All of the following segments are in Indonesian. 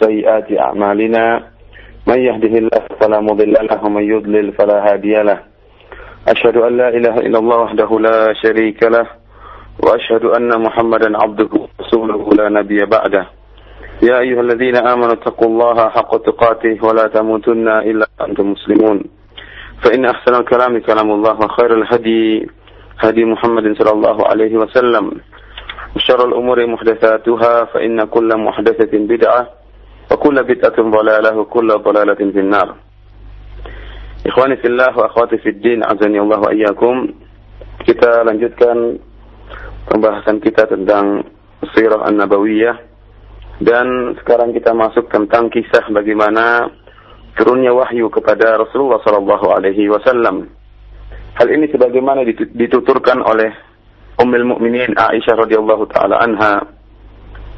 سيئات أعمالنا من يهده الله فلا مضل له ومن يضلل فلا هادي له. أشهد أن لا إله إلا الله وحده لا شريك له وأشهد أن محمدا عبده ورسوله لا نبي بعده. يا أيها الذين آمنوا اتقوا الله حق تقاته ولا تموتن إلا أنتم مسلمون. فإن أحسن الكلام كلام الله وخير الهدي هدي محمد صلى الله عليه وسلم. وشر الأمور محدثاتها فإن كل محدثة بدعة وكل بدعة ضلالة وكل ضلالة في النار Ikhwani fillah wa akhwati fid din azani Allah wa iyyakum. Kita lanjutkan pembahasan kita tentang sirah an-nabawiyah dan sekarang kita masuk tentang kisah bagaimana turunnya wahyu kepada Rasulullah sallallahu alaihi wasallam. Hal ini sebagaimana dituturkan oleh Ummul Mukminin Aisyah radhiyallahu taala anha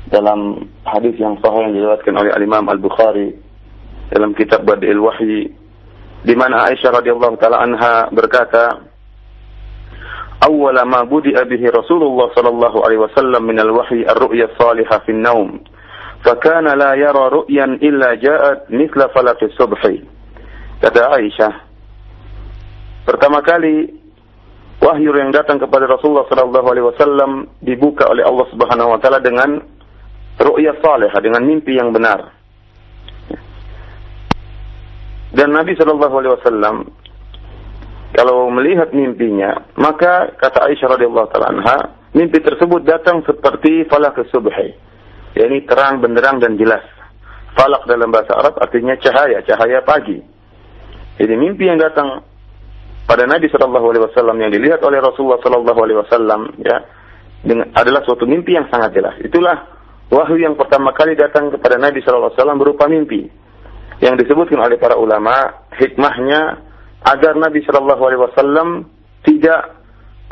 dalam hadis yang sahih yang diriwayatkan oleh Al Imam Al Bukhari dalam kitab Badil Wahyi di mana Aisyah radhiyallahu taala anha berkata awwala ma budi'a bihi Rasulullah sallallahu alaihi wasallam min al-wahyi ar-ru'ya salihah fi an-naum fakana la yara ru'yan illa ja'at mithla falaq as-subh kata Aisyah pertama kali wahyu yang datang kepada Rasulullah sallallahu alaihi wasallam dibuka oleh Allah Subhanahu wa taala dengan ru'ya salihah dengan mimpi yang benar dan Nabi Shallallahu Alaihi Wasallam kalau melihat mimpinya, maka kata Aisyah radhiyallahu anha, mimpi tersebut datang seperti falak subhi, yakni terang benderang dan jelas. Falak dalam bahasa Arab artinya cahaya, cahaya pagi. Jadi mimpi yang datang pada Nabi Shallallahu Alaihi Wasallam yang dilihat oleh Rasulullah Shallallahu Alaihi Wasallam ya dengan, adalah suatu mimpi yang sangat jelas. Itulah wahyu yang pertama kali datang kepada Nabi Wasallam berupa mimpi yang disebutkan oleh para ulama hikmahnya agar Nabi Wasallam tidak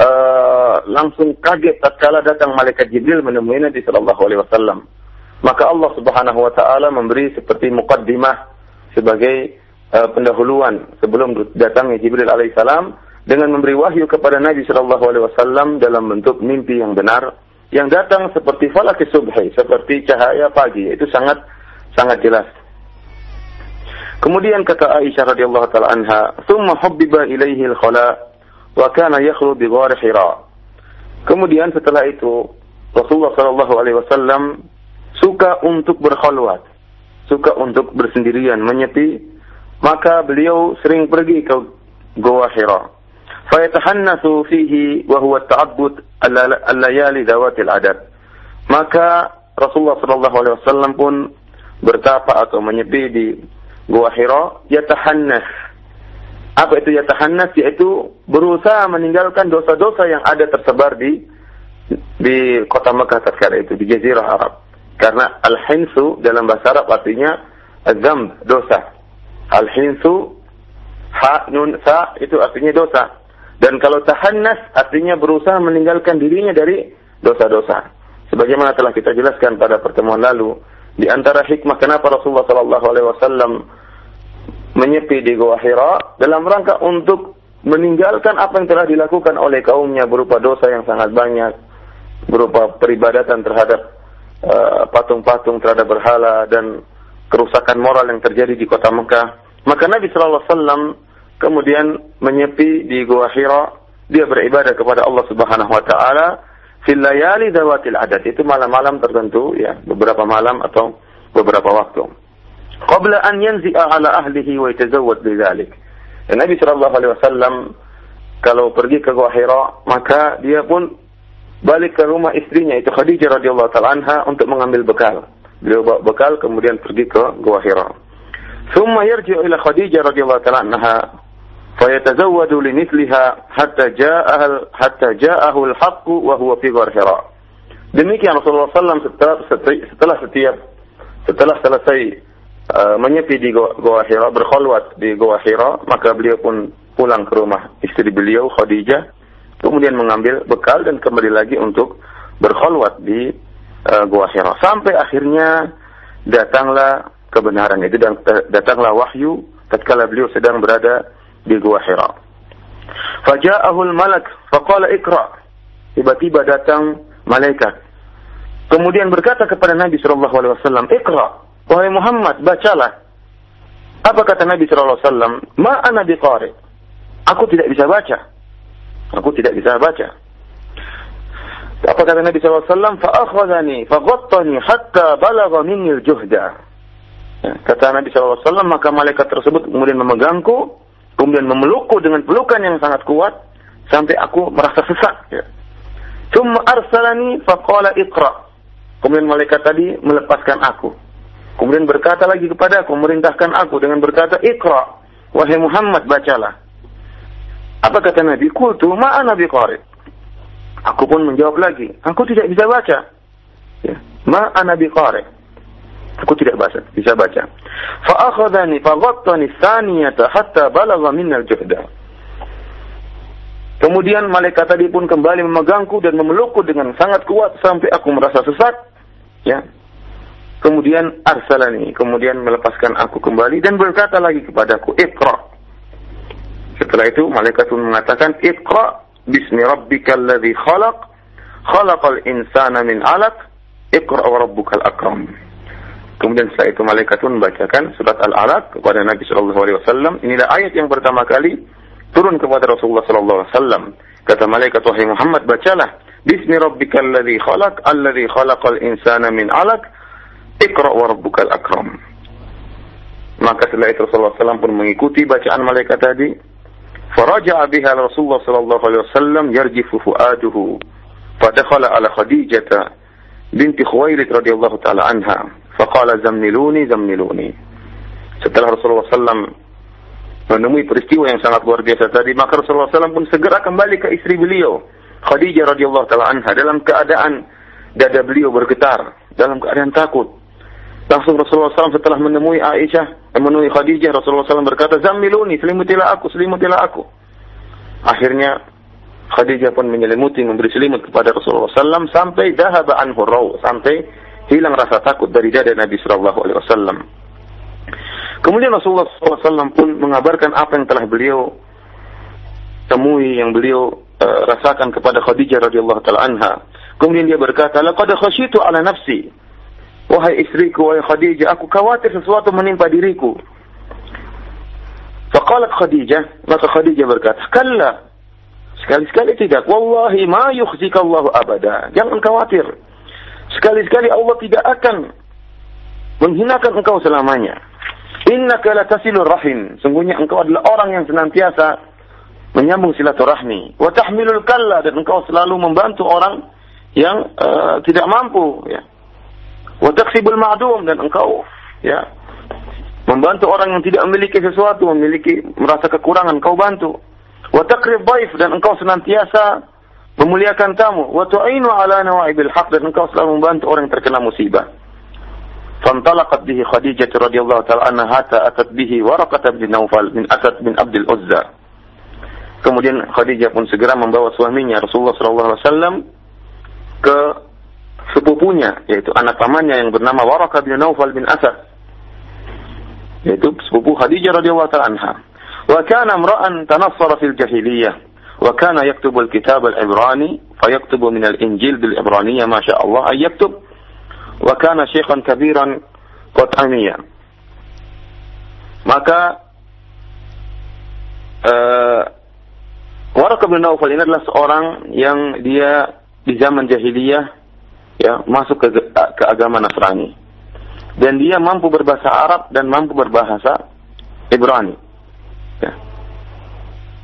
uh, langsung kaget tatkala datang malaikat Jibril menemui Nabi Shallallahu Alaihi Wasallam. Maka Allah Subhanahu Wa Taala memberi seperti mukaddimah sebagai uh, pendahuluan sebelum datangnya Jibril Alaihissalam dengan memberi wahyu kepada Nabi Shallallahu Alaihi Wasallam dalam bentuk mimpi yang benar yang datang seperti falak subhi seperti cahaya pagi itu sangat sangat jelas Kemudian kata Aisyah radhiyallahu taala anha, "Tsumma hubbiba ilaihi al-khala wa kana yakhlu bi ghar Hira." Kemudian setelah itu Rasulullah sallallahu alaihi wasallam suka untuk berkhalwat, suka untuk bersendirian, menyepi, maka beliau sering pergi ke Goa Hira. Huwa ta'abbud al-layali dawatil adad. Maka Rasulullah sallallahu alaihi wasallam pun bertapa atau menyepi di Gua Hira yatahannas. Apa itu yatahannas? Yaitu berusaha meninggalkan dosa-dosa yang ada tersebar di di kota Mekah tatkala itu di Jazirah Arab. Karena al-hinsu dalam bahasa Arab artinya azam dosa. Al-hinsu ha nun sa itu artinya dosa. Dan kalau tahannas artinya berusaha meninggalkan dirinya dari dosa-dosa. Sebagaimana telah kita jelaskan pada pertemuan lalu, di antara hikmah kenapa Rasulullah Shallallahu Alaihi Wasallam menyepi di Gua Hira dalam rangka untuk meninggalkan apa yang telah dilakukan oleh kaumnya berupa dosa yang sangat banyak, berupa peribadatan terhadap patung-patung uh, terhadap berhala dan kerusakan moral yang terjadi di kota Mekah. Maka Nabi Shallallahu Alaihi Wasallam kemudian menyepi di Gua Hira, dia beribadah kepada Allah Subhanahu wa taala fil layali dawatil adat. Itu malam-malam tertentu ya, beberapa malam atau beberapa waktu. Qabla an yanzi'a ala ahlihi wa yatazawwad bidzalik. Dan Nabi sallallahu alaihi wasallam kalau pergi ke Gua Hira, maka dia pun balik ke rumah istrinya itu Khadijah radhiyallahu taala anha untuk mengambil bekal. Beliau bawa bekal kemudian pergi ke Gua Hira. Thumma yarji'u ila Khadijah radhiyallahu taala anha fayatazawwadu limithliha hatta ja'ahul hatta ja'ahul haqqu wa fi Demikian Rasulullah SAW setelah, setelah setiap setelah selesai uh, menyepi di Goa, Goa Hira, berkholwat di Goa Hira, maka beliau pun pulang ke rumah istri beliau Khadijah, kemudian mengambil bekal dan kembali lagi untuk berkholwat di uh, Goa Hira. Sampai akhirnya datanglah kebenaran itu dan datanglah wahyu tatkala beliau sedang berada di Gua Hira. Faja'ahul malak faqala ikra. Tiba-tiba datang malaikat. Kemudian berkata kepada Nabi sallallahu alaihi wasallam, "Iqra." Wahai Muhammad, bacalah. Apa kata Nabi sallallahu alaihi wasallam? Ma ana biqari. Aku tidak bisa baca. Aku tidak bisa baca. Apa kata Nabi SAW? Fa'akhwadani, faghattani hatta balagha minni al-juhda. Ya, kata Nabi SAW, maka malaikat tersebut kemudian memegangku, kemudian memelukku dengan pelukan yang sangat kuat, sampai aku merasa sesak. Ya. Arsalani faqala iqra. Kemudian malaikat tadi melepaskan aku. Kemudian berkata lagi kepada aku, merintahkan aku dengan berkata, Iqra. Wahai Muhammad, bacalah. Apa kata Nabi? Kultu ma'ana biqari. Aku pun menjawab lagi, aku tidak bisa baca. Ya. Ma'ana biqari. Aku tidak baca, bisa baca. Fa'akhadhani faghattani thaniyata hatta balagha minnal juhda. Kemudian malaikat tadi pun kembali memegangku dan memelukku dengan sangat kuat sampai aku merasa sesat. Ya. Kemudian arsalani, kemudian melepaskan aku kembali dan berkata lagi kepadaku, "Iqra." Setelah itu malaikat pun mengatakan, "Iqra bismi rabbikal ladzi khalaq, khalaqal insana min 'alaq, iqra wa rabbukal akram." Kemudian setelah itu malaikat pun membacakan surat al-Araf kepada Nabi Shallallahu Alaihi Wasallam. Inilah ayat yang pertama kali turun kepada Rasulullah Shallallahu Alaihi Wasallam. Kata malaikat wahai Muhammad bacalah. Bismi rabbikal ladzi khalaq, alladzi khalaqal insana min 'alaq. Iqra wa rabbukal akram. Maka setelah itu Rasulullah SAW pun mengikuti bacaan malaikat tadi. Faraja Abiha Rasulullah sallallahu alaihi wasallam yarjifu fuaduhu. Fadakhala ala Khadijah binti Khuwailid radhiyallahu taala anha. Faqala zamniluni zamniluni. Setelah Rasulullah SAW menemui peristiwa yang sangat luar biasa tadi, maka Rasulullah SAW pun segera kembali ke istri beliau, Khadijah radhiyallahu taala anha dalam keadaan dada beliau bergetar, dalam keadaan takut. Langsung Rasulullah SAW setelah menemui Aisyah, eh, menemui Khadijah, Rasulullah SAW berkata, Zamiluni, selimutilah aku, selimutilah aku. Akhirnya Khadijah pun menyelimuti, memberi selimut kepada Rasulullah SAW sampai dahaba anhu sampai hilang rasa takut dari dada Nabi Sallallahu Alaihi Wasallam. Kemudian Rasulullah SAW pun mengabarkan apa yang telah beliau temui, yang beliau uh, rasakan kepada Khadijah radhiyallahu taala anha. Kemudian dia berkata, "Laqad khasyitu ala nafsi." Wahai istriku, wahai Khadijah, aku khawatir sesuatu menimpa diriku. Faqalat Khadijah, maka Khadijah berkata, Kalla, sekali-sekali tidak. Wallahi ma yukhzika Allah abada. Jangan khawatir. Sekali-sekali Allah tidak akan menghinakan engkau selamanya. Innaka latasilur rahim. Sungguhnya engkau adalah orang yang senantiasa menyambung silaturahmi. Wa tahmilul kalla dan engkau selalu membantu orang yang uh, tidak mampu ya wa taksibul ma'dum dan engkau ya membantu orang yang tidak memiliki sesuatu, memiliki merasa kekurangan, kau bantu. Wa dhaif dan engkau senantiasa memuliakan kamu wa tu'inu ala nawaibil haq dan engkau selalu membantu orang yang terkena musibah. Fantalaqat bihi Khadijah radhiyallahu taala anha hatta atat bihi Waraqah bin Naufal bin Asad bin Abdul Uzza. Kemudian Khadijah pun segera membawa suaminya Rasulullah sallallahu alaihi wasallam ke sepupunya yaitu anak pamannya yang bernama Waraqah bin Naufal bin Asad. Yaitu sepupu Khadijah radhiyallahu taala anha. Wa kana imra'an tanassara fil jahiliyah al-kitab al-ibrani fayaktubu min al-injil bil ibraniyah ma sha Allah ay yaktub. Wa kana shaykhan kabiran qat'aniyya maka uh, Warakah bin Naufal ini adalah seorang yang dia di zaman jahiliyah ya masuk ke, ke agama Nasrani. Dan dia mampu berbahasa Arab dan mampu berbahasa Ibrani. Ya.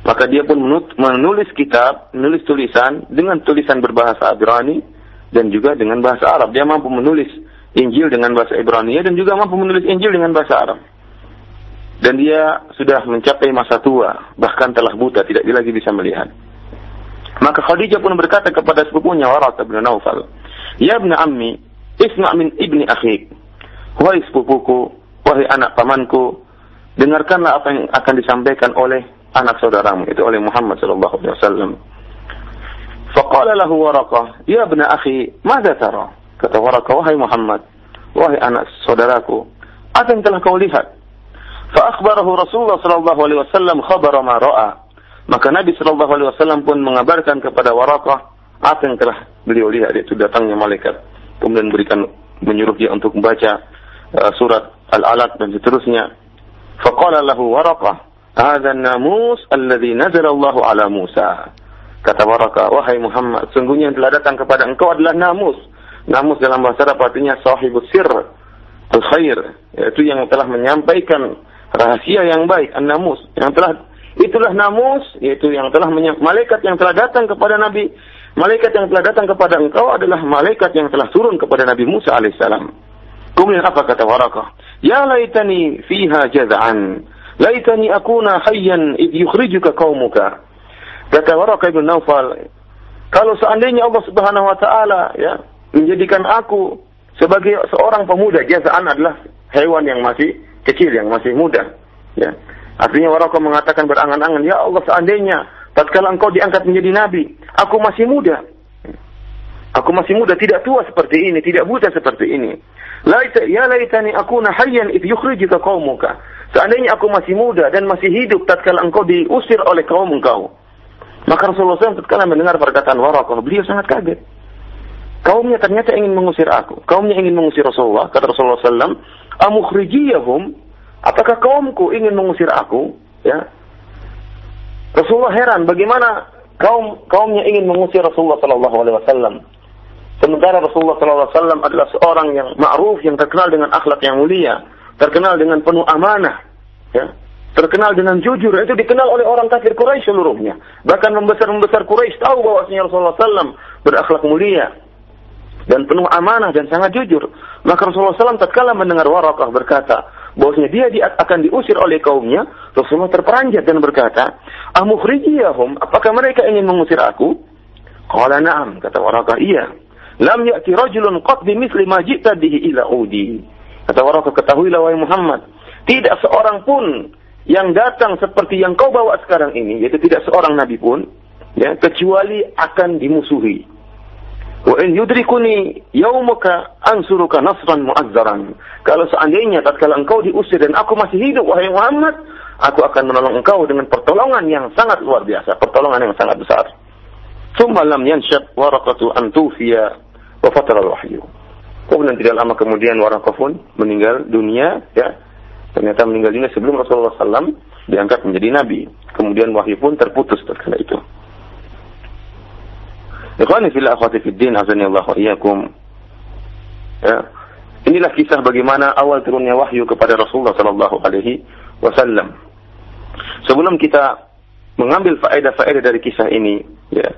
Maka dia pun menulis kitab menulis tulisan dengan tulisan berbahasa Ibrani dan juga dengan bahasa Arab. Dia mampu menulis Injil dengan bahasa Ibrani dan juga mampu menulis Injil dengan bahasa Arab. Dan dia sudah mencapai masa tua bahkan telah buta tidak lagi bisa melihat. Maka Khadijah pun berkata kepada sepupunya Waraqah bin Naufal Ya ibn ammi, isma' min ibni akhik. Wahai sepupuku, wahai anak pamanku, dengarkanlah apa yang akan disampaikan oleh anak saudaramu, itu oleh Muhammad sallallahu alaihi wasallam. Faqala lahu Waraqah, "Ya ibn akhi, madza tara?" Kata Waraqah, "Wahai Muhammad, wahai anak saudaraku, apa yang telah kau lihat?" Fa akhbarahu Rasulullah sallallahu alaihi wasallam khabara ma ra'a. Maka Nabi sallallahu alaihi wasallam pun mengabarkan kepada Waraqah apa yang telah beliau lihat itu datangnya malaikat kemudian berikan menyuruh dia untuk membaca uh, surat Al-Alaq dan seterusnya. Faqala lahu Waraqah, "Hadza an-namus alladhi nazala Allah ala Musa." Kata Waraqah, "Wahai Muhammad, sungguhnya yang telah datang kepada engkau adalah namus." Namus dalam bahasa Arab artinya sahibus sir, al-khair, yaitu yang telah menyampaikan rahasia yang baik, an-namus, yang telah itulah namus, yaitu yang telah malaikat yang telah datang kepada Nabi Malaikat yang telah datang kepada engkau adalah malaikat yang telah turun kepada Nabi Musa alaihissalam. Kemudian apa kata Warakah? Ya laitani fiha jaz'an. Laitani akuna hayyan id yukhrijuka qaumuka. Kata Warakah ibn Naufal, kalau seandainya Allah Subhanahu wa taala ya menjadikan aku sebagai seorang pemuda, jaz'an adalah hewan yang masih kecil, yang masih muda. Ya. Artinya Warakah mengatakan berangan-angan, ya Allah seandainya tatkala engkau diangkat menjadi nabi, aku masih muda. Aku masih muda, tidak tua seperti ini, tidak buta seperti ini. Laita, ya laitani akuna hayyan id yukhrijuka qaumuka. Seandainya aku masih muda dan masih hidup tatkala engkau diusir oleh kaum engkau. Maka Rasulullah SAW tatkala mendengar perkataan Waraqah, beliau sangat kaget. Kaumnya ternyata ingin mengusir aku. Kaumnya ingin mengusir Rasulullah. Kata Rasulullah SAW, Amukhrijiyahum, apakah kaumku ingin mengusir aku? Ya, Rasulullah heran bagaimana kaum kaumnya ingin mengusir Rasulullah Sallallahu Alaihi Wasallam. Sementara Rasulullah Sallallahu Alaihi Wasallam adalah seorang yang ma'ruf yang terkenal dengan akhlak yang mulia, terkenal dengan penuh amanah, ya, terkenal dengan jujur. Itu dikenal oleh orang kafir Quraisy seluruhnya. Bahkan membesar-membesar Quraisy tahu bahwa Rasulullah SAW berakhlak mulia dan penuh amanah dan sangat jujur. Maka Rasulullah SAW tatkala mendengar Warakah berkata, bahwasanya dia, akan diusir oleh kaumnya, Rasulullah terperanjat dan berkata, "Amukhrijiyahum? Apakah mereka ingin mengusir aku?" Qala na'am, kata Warakah, "Iya." Lam ya'ti rajulun qad bimithli ma ji'ta bihi ila udi. Kata Warakah, "Ketahuilah wahai Muhammad, tidak seorang pun yang datang seperti yang kau bawa sekarang ini, yaitu tidak seorang nabi pun, ya, kecuali akan dimusuhi. Wa in yudrikuni yaumuka ansuruka nasran mu'azzaran. Kalau seandainya tatkala engkau diusir dan aku masih hidup wahai Muhammad, aku akan menolong engkau dengan pertolongan yang sangat luar biasa, pertolongan yang sangat besar. Tsumma lam yanshab waraqatu an tufiya wa fatara wahyu. Kemudian tidak lama kemudian Waraqah pun meninggal dunia, ya. Ternyata meninggal dunia sebelum Rasulullah SAW diangkat menjadi nabi. Kemudian wahyu pun terputus tatkala itu. Ikhwani fil akhwati fid din azani Allah wa iyyakum. Ya. Inilah kisah bagaimana awal turunnya wahyu kepada Rasulullah sallallahu alaihi wasallam. Sebelum kita mengambil faedah-faedah dari kisah ini, ya.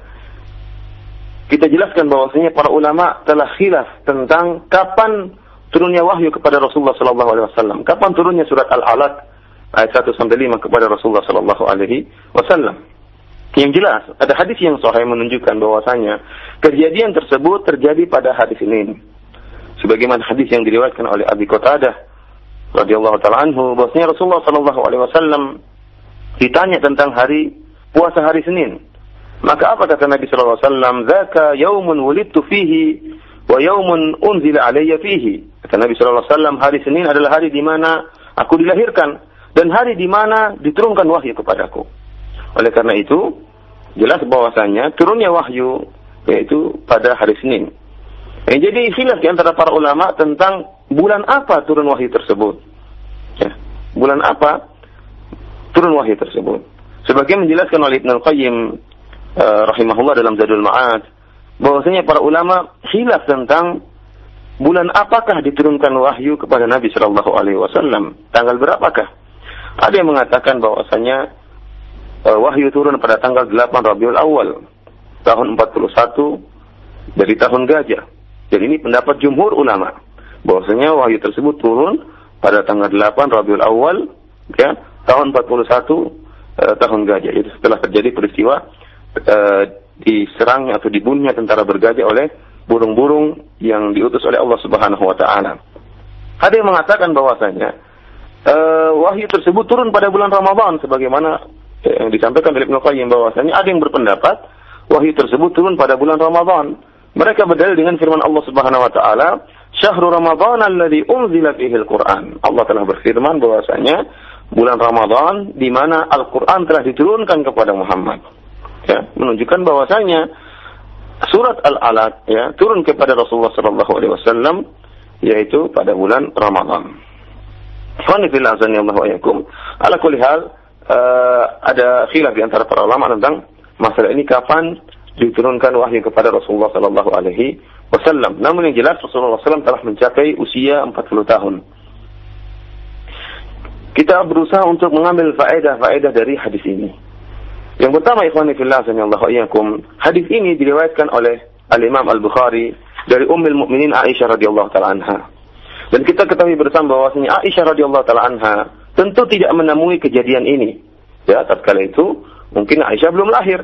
Kita jelaskan bahwasanya para ulama telah khilaf tentang kapan turunnya wahyu kepada Rasulullah sallallahu alaihi wasallam. Kapan turunnya surat Al-Alaq ayat 1 sampai 5 kepada Rasulullah sallallahu alaihi wasallam. Yang jelas, ada hadis yang sahih menunjukkan bahwasanya kejadian tersebut terjadi pada hari Senin. Sebagaimana hadis yang diriwayatkan oleh Abi Qatadah radhiyallahu taala anhu bahwasanya Rasulullah sallallahu alaihi wasallam ditanya tentang hari puasa hari Senin. Maka apa kata Nabi sallallahu alaihi wasallam? "Dzaka yaumun wulidtu fihi wa yaumun unzila alayya fihi." Kata Nabi sallallahu alaihi wasallam, hari Senin adalah hari di mana aku dilahirkan dan hari di mana diturunkan wahyu kepadaku. Oleh karena itu, jelas bahwasanya turunnya wahyu yaitu pada hari Senin. Eh, jadi khilaf di antara para ulama tentang bulan apa turun wahyu tersebut. Ya, bulan apa turun wahyu tersebut. Sebagai menjelaskan oleh Ibn Al-Qayyim uh, rahimahullah dalam Zadul Ma'ad bahwasanya para ulama khilaf tentang bulan apakah diturunkan wahyu kepada Nabi Shallallahu alaihi wasallam, tanggal berapakah? Ada yang mengatakan bahwasanya uh, wahyu turun pada tanggal 8 Rabiul Awal tahun 41 dari tahun gajah. Jadi ini pendapat jumhur ulama bahwasanya wahyu tersebut turun pada tanggal 8 Rabiul Awal ya tahun 41 uh, eh, tahun gajah. Itu setelah terjadi peristiwa uh, diserangnya atau dibunuhnya tentara bergajah oleh burung-burung yang diutus oleh Allah Subhanahu wa taala. Ada yang mengatakan bahwasanya uh, wahyu tersebut turun pada bulan Ramadan sebagaimana yang disampaikan oleh Ibnu Qayyim bahwasanya ada yang berpendapat wahyu tersebut turun pada bulan Ramadan. Mereka berdalil dengan firman Allah Subhanahu wa taala, "Syahrul Ramadan alladzi unzila fihi al-Qur'an." Allah telah berfirman bahwasanya bulan Ramadan di mana Al-Qur'an telah diturunkan kepada Muhammad. Ya, menunjukkan bahwasanya surat Al-Alaq ya turun kepada Rasulullah sallallahu alaihi wasallam yaitu pada bulan Ramadan. Alhamdulillah Ala kulli hal uh, ada khilaf di antara para ulama tentang masalah ini kapan diturunkan wahyu kepada Rasulullah Sallallahu Alaihi Wasallam. Namun yang jelas Rasulullah SAW telah mencapai usia 40 tahun. Kita berusaha untuk mengambil faedah-faedah dari hadis ini. Yang pertama, ikhwan fillah iyyakum, hadis ini diriwayatkan oleh Al-Imam Al-Bukhari dari Ummul Mukminin Aisyah radhiyallahu taala anha. Dan kita ketahui bersama bahwasanya Aisyah radhiyallahu taala anha tentu tidak menemui kejadian ini. Ya, tatkala itu mungkin Aisyah belum lahir.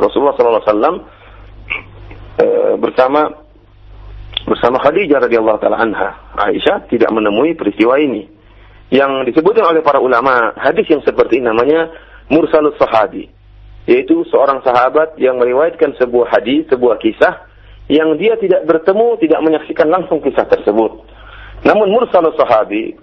Rasulullah sallallahu alaihi wasallam e, bersama bersama Khadijah radhiyallahu taala anha. Aisyah tidak menemui peristiwa ini. Yang disebutkan oleh para ulama, hadis yang seperti ini namanya mursalus sahabi, yaitu seorang sahabat yang meriwayatkan sebuah hadis, sebuah kisah yang dia tidak bertemu, tidak menyaksikan langsung kisah tersebut. Namun mursalus sahabi,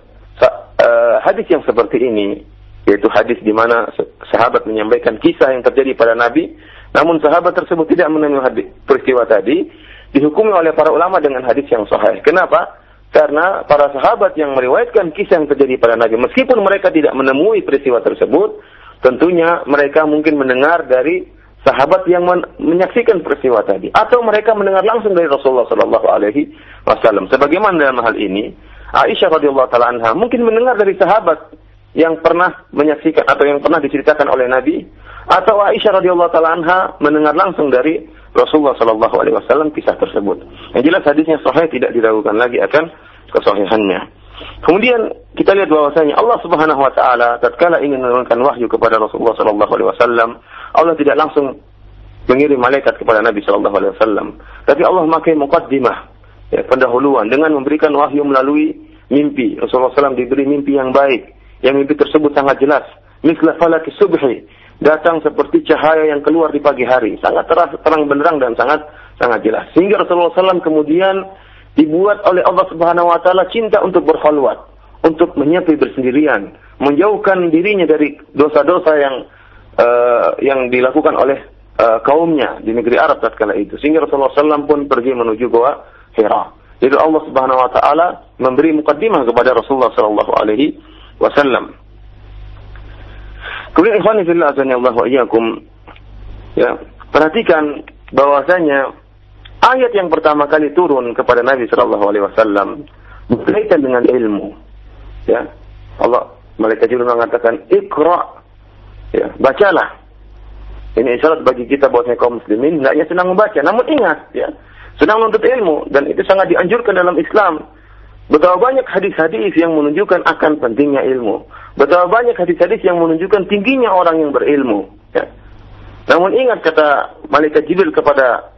uh, hadis yang seperti ini, yaitu hadis di mana sahabat menyampaikan kisah yang terjadi pada Nabi, namun sahabat tersebut tidak menemui hadis peristiwa tadi, dihukumi oleh para ulama dengan hadis yang sahih. Kenapa? Karena para sahabat yang meriwayatkan kisah yang terjadi pada Nabi, meskipun mereka tidak menemui peristiwa tersebut, tentunya mereka mungkin mendengar dari sahabat yang men menyaksikan peristiwa tadi, atau mereka mendengar langsung dari Rasulullah Shallallahu Alaihi Wasallam. Sebagaimana dalam hal ini, Aisyah radhiyallahu taala anha mungkin mendengar dari sahabat yang pernah menyaksikan atau yang pernah diceritakan oleh Nabi, atau Aisyah radhiyallahu taala anha mendengar langsung dari Rasulullah Shallallahu Alaihi Wasallam kisah tersebut. Yang jelas hadisnya sahih tidak diragukan lagi akan kesahihannya. Kemudian kita lihat bahwasanya Allah Subhanahu Wa Taala tatkala ingin menurunkan wahyu kepada Rasulullah Shallallahu Alaihi Wasallam, Allah tidak langsung mengirim malaikat kepada Nabi Shallallahu Alaihi Wasallam, tapi Allah memakai mukaddimah, ya, pendahuluan dengan memberikan wahyu melalui mimpi. Rasulullah SAW diberi mimpi yang baik, yang mimpi tersebut sangat jelas. Mislah falaki subhi, datang seperti cahaya yang keluar di pagi hari, sangat terang, terang benderang dan sangat sangat jelas. Sehingga Rasulullah SAW kemudian dibuat oleh Allah Subhanahu Wa Taala cinta untuk berkhulwat, untuk menyepi bersendirian, menjauhkan dirinya dari dosa-dosa yang uh, yang dilakukan oleh uh, kaumnya di negeri Arab tatkala itu. Sehingga Rasulullah SAW pun pergi menuju Gua Hira. Jadi Allah Subhanahu Wa Taala memberi mukaddimah kepada Rasulullah Sallallahu Alaihi Wasallam. Kemudian ikhwan fillah wa iyyakum ya, perhatikan bahwasanya ayat yang pertama kali turun kepada Nabi sallallahu alaihi wasallam berkaitan dengan ilmu. Ya. Allah malaikat Jibril mengatakan ikra ya, bacalah. Ini isyarat bagi kita bahwa kaum muslimin hendaknya senang membaca. Namun ingat ya, senang menuntut ilmu dan itu sangat dianjurkan dalam Islam. Betapa banyak hadis-hadis yang menunjukkan akan pentingnya ilmu. Betapa banyak hadis-hadis yang menunjukkan tingginya orang yang berilmu. Ya. Namun ingat kata malaikat Jibril kepada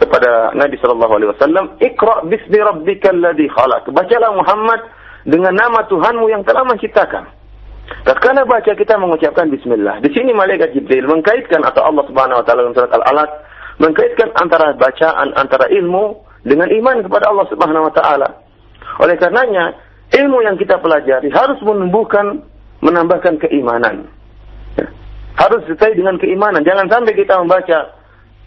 kepada Nabi Shallallahu Alaihi Wasallam, Iqra bismi rabbikal khalaq. Bacalah Muhammad dengan nama Tuhanmu yang telah menciptakan. Tatkala baca kita mengucapkan Bismillah. Di sini malaikat Jibril mengkaitkan atau Allah Subhanahu Wa Taala dalam surat Al-Alaq mengkaitkan antara bacaan antara ilmu dengan iman kepada Allah Subhanahu Wa Taala. Oleh karenanya, ilmu yang kita pelajari harus menumbuhkan, menambahkan keimanan. Ya. Harus sesuai dengan keimanan. Jangan sampai kita membaca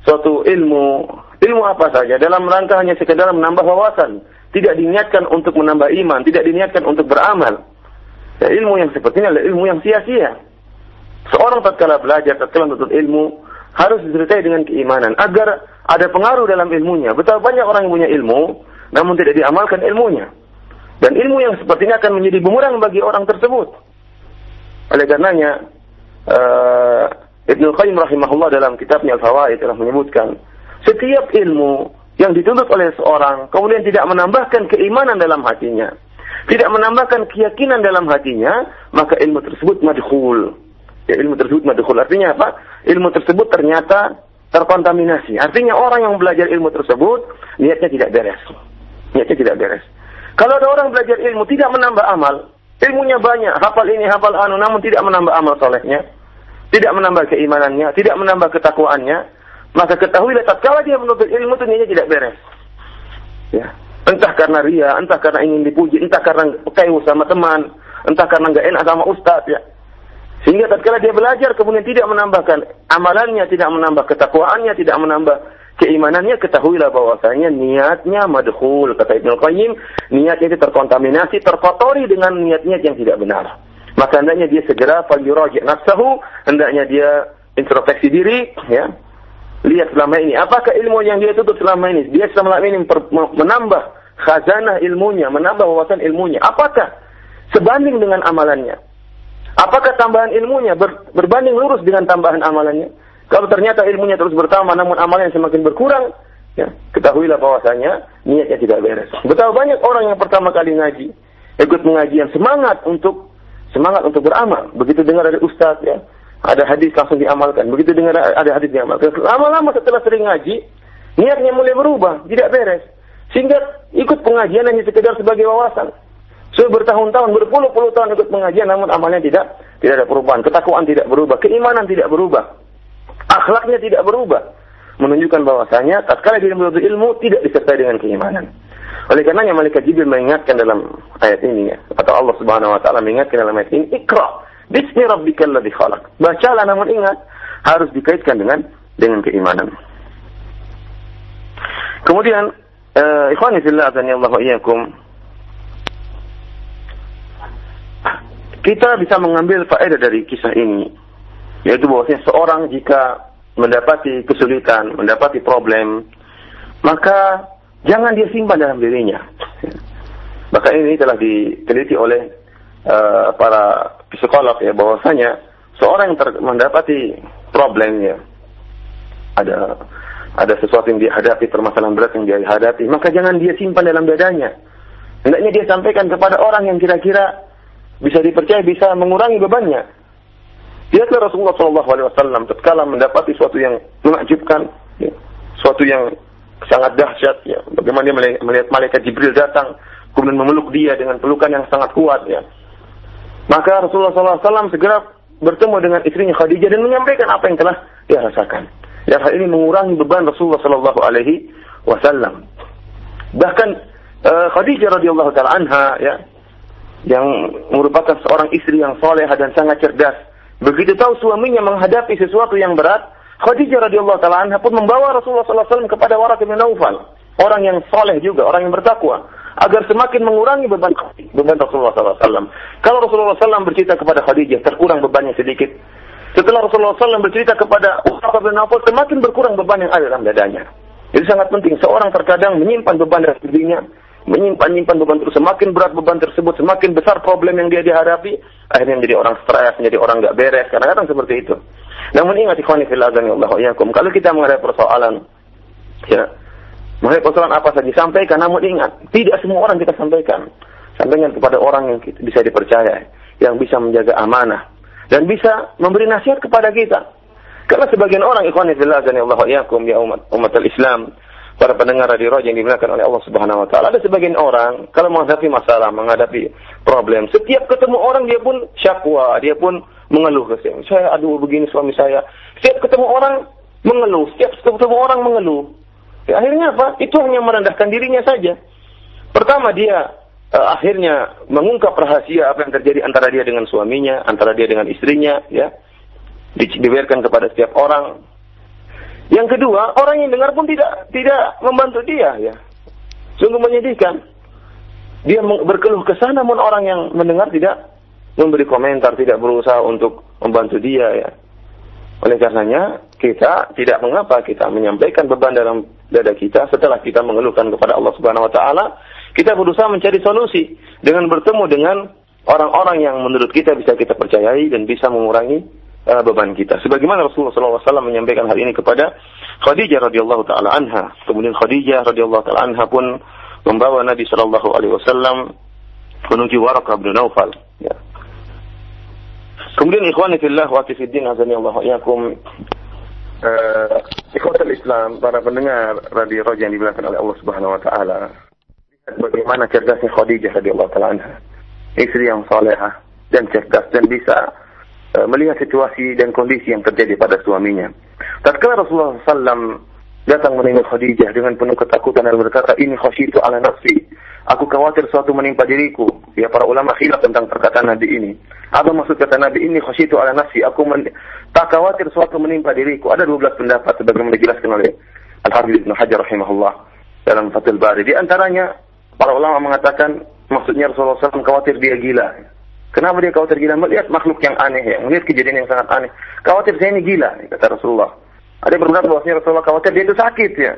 suatu ilmu, ilmu apa saja, dalam rangka hanya sekedar menambah wawasan. Tidak diniatkan untuk menambah iman, tidak diniatkan untuk beramal. Ya, ilmu yang seperti ini adalah ilmu yang sia-sia. Seorang tatkala belajar, tatkala menuntut ilmu, harus disertai dengan keimanan agar ada pengaruh dalam ilmunya. Betapa banyak orang yang punya ilmu, namun tidak diamalkan ilmunya. Dan ilmu yang seperti ini akan menjadi bumerang bagi orang tersebut. Oleh karenanya, uh, Ibnu Qayyim rahimahullah dalam kitabnya Al-Fawaid telah menyebutkan, setiap ilmu yang dituntut oleh seorang kemudian tidak menambahkan keimanan dalam hatinya, tidak menambahkan keyakinan dalam hatinya, maka ilmu tersebut madhul. Ya, ilmu tersebut madhul. Artinya apa? Ilmu tersebut ternyata terkontaminasi. Artinya orang yang belajar ilmu tersebut niatnya tidak beres. Niatnya tidak beres. Kalau ada orang belajar ilmu tidak menambah amal, ilmunya banyak, hafal ini, hafal anu, namun tidak menambah amal solehnya, tidak menambah keimanannya, tidak menambah ketakwaannya, maka ketahuilah tatkala dia menuntut ilmu itu tidak beres. Ya. Entah karena ria, entah karena ingin dipuji, entah karena kayu sama teman, entah karena nggak enak sama ustaz ya. Sehingga tatkala dia belajar kemudian tidak menambahkan amalannya, tidak menambah ketakwaannya, tidak menambah keimanannya ketahuilah bahwasanya niatnya madhul kata Ibnu Qayyim niatnya itu terkontaminasi terkotori dengan niat-niat yang tidak benar maka hendaknya dia segera falyuraji nafsahu hendaknya dia introspeksi diri ya lihat selama ini. Apakah ilmu yang dia tutup selama ini? Dia selama ini menambah khazanah ilmunya menambah wawasan ilmunya. Apakah sebanding dengan amalannya? Apakah tambahan ilmunya ber, berbanding lurus dengan tambahan amalannya? Kalau ternyata ilmunya terus bertambah namun amalnya semakin berkurang ya ketahuilah bahwasanya niatnya tidak beres. Betapa banyak orang yang pertama kali ngaji ikut pengajian semangat untuk semangat untuk beramal. Begitu dengar dari ustaz ya, ada hadis langsung diamalkan. Begitu dengar ada hadis diamalkan. Lama-lama setelah sering ngaji, niatnya mulai berubah, tidak beres. Sehingga ikut pengajian hanya sekedar sebagai wawasan. Sudah bertahun-tahun, berpuluh-puluh tahun ikut pengajian, namun amalnya tidak tidak ada perubahan. Ketakwaan tidak berubah, keimanan tidak berubah, akhlaknya tidak berubah. Menunjukkan bahwasanya tatkala dia menuntut ilmu tidak disertai dengan keimanan. Oleh karenanya malaikat Jibril mengingatkan dalam ayat ini ya, atau Allah Subhanahu wa taala mengingatkan dalam ayat ini, "Iqra bismi rabbikal ladzi khalaq." Bacalah namun ingat harus dikaitkan dengan dengan keimanan. Kemudian, uh, ikhwani fillah Allah iyyakum. Kita bisa mengambil faedah dari kisah ini, yaitu bahwasanya seorang jika mendapati kesulitan, mendapati problem, maka Jangan dia simpan dalam dirinya. Maka ini telah diteliti oleh uh, para psikolog ya bahwasanya seorang yang mendapati problemnya ada ada sesuatu yang dihadapi permasalahan berat yang dia hadapi maka jangan dia simpan dalam dadanya hendaknya dia sampaikan kepada orang yang kira-kira bisa dipercaya bisa mengurangi bebannya Lihatlah Rasulullah SAW tatkala mendapati sesuatu yang menakjubkan, ya, sesuatu yang sangat dahsyat ya. Bagaimana dia melihat malaikat Jibril datang kemudian memeluk dia dengan pelukan yang sangat kuat ya. Maka Rasulullah SAW segera bertemu dengan istrinya Khadijah dan menyampaikan apa yang telah dia rasakan. Dan hal ini mengurangi beban Rasulullah Sallallahu Alaihi Wasallam. Bahkan uh, Khadijah radhiyallahu taala anha ya, yang merupakan seorang istri yang soleh dan sangat cerdas. Begitu tahu suaminya menghadapi sesuatu yang berat, Khadijah radhiyallahu taala anha pun membawa Rasulullah SAW kepada Waraq bin Naufal, orang yang soleh juga, orang yang bertakwa, agar semakin mengurangi beban beban Rasulullah SAW. Kalau Rasulullah SAW bercerita kepada Khadijah, terkurang bebannya sedikit. Setelah Rasulullah SAW bercerita kepada Waraq bin Naufal, semakin berkurang beban yang ada dalam dadanya. Itu sangat penting. Seorang terkadang menyimpan beban dalam dirinya, menyimpan-nyimpan beban terus. Semakin berat beban tersebut, semakin besar problem yang dia dihadapi, akhirnya menjadi orang stres, menjadi orang nggak beres. Kadang-kadang seperti itu. Namun ingat ikhwani fillah Allah yakum. Kalau kita menghadapi persoalan ya, menghadapi persoalan apa saja sampaikan namun ingat, tidak semua orang kita sampaikan. Sampaikan kepada orang yang bisa dipercaya, yang bisa menjaga amanah dan bisa memberi nasihat kepada kita. Karena sebagian orang ikhwani fillah Allah yakum ya umat umat Islam para pendengar radio Roja yang dimuliakan oleh Allah Subhanahu wa taala. Ada sebagian orang kalau menghadapi masalah, menghadapi problem, setiap ketemu orang dia pun syakwa, dia pun mengeluh. Saya aduh begini suami saya. Setiap ketemu orang mengeluh, setiap ketemu orang mengeluh. Ya, akhirnya apa? Itu hanya merendahkan dirinya saja. Pertama dia uh, akhirnya mengungkap rahasia apa yang terjadi antara dia dengan suaminya, antara dia dengan istrinya, ya. Di, dibiarkan kepada setiap orang. Yang kedua, orang yang dengar pun tidak tidak membantu dia, ya. Sungguh menyedihkan. Dia berkeluh ke sana, namun orang yang mendengar tidak memberi komentar, tidak berusaha untuk membantu dia ya. Oleh karenanya, kita tidak mengapa kita menyampaikan beban dalam dada kita setelah kita mengeluhkan kepada Allah Subhanahu wa taala, kita berusaha mencari solusi dengan bertemu dengan orang-orang yang menurut kita bisa kita percayai dan bisa mengurangi uh, beban kita. Sebagaimana Rasulullah SAW menyampaikan hal ini kepada Khadijah radhiyallahu taala anha. Kemudian Khadijah radhiyallahu taala anha pun membawa Nabi Shallallahu alaihi wasallam menuju Waraqah bin Naufal. Ya. Kemudian ikhwani fillah wa fiddin azani Allah yakum uh, ikhwatul Islam, para pendengar radio Roja yang dimuliakan oleh Allah Subhanahu wa taala. Bagaimana cerdasnya Khadijah radhiyallahu taala anha. Istri yang salehah dan cerdas dan bisa uh, melihat situasi dan kondisi yang terjadi pada suaminya. Tatkala Rasulullah SAW datang menengok Khadijah dengan penuh ketakutan dan berkata, ini khasyitu ala nafsi. Aku khawatir suatu menimpa diriku. Ya para ulama khilaf tentang perkataan Nabi ini. Apa maksud kata Nabi ini khasyitu ala nafsi? Aku men tak khawatir suatu menimpa diriku. Ada 12 pendapat sebagaimana dijelaskan oleh Al-Habib Ibn Hajar rahimahullah dalam Fathul Bari. Di antaranya para ulama mengatakan maksudnya Rasulullah SAW khawatir dia gila. Kenapa dia khawatir gila? Melihat makhluk yang aneh ya, melihat kejadian yang sangat aneh. Khawatir saya ini gila, kata Rasulullah. Ada beberapa bahwasanya Rasulullah khawatir dia itu sakit ya.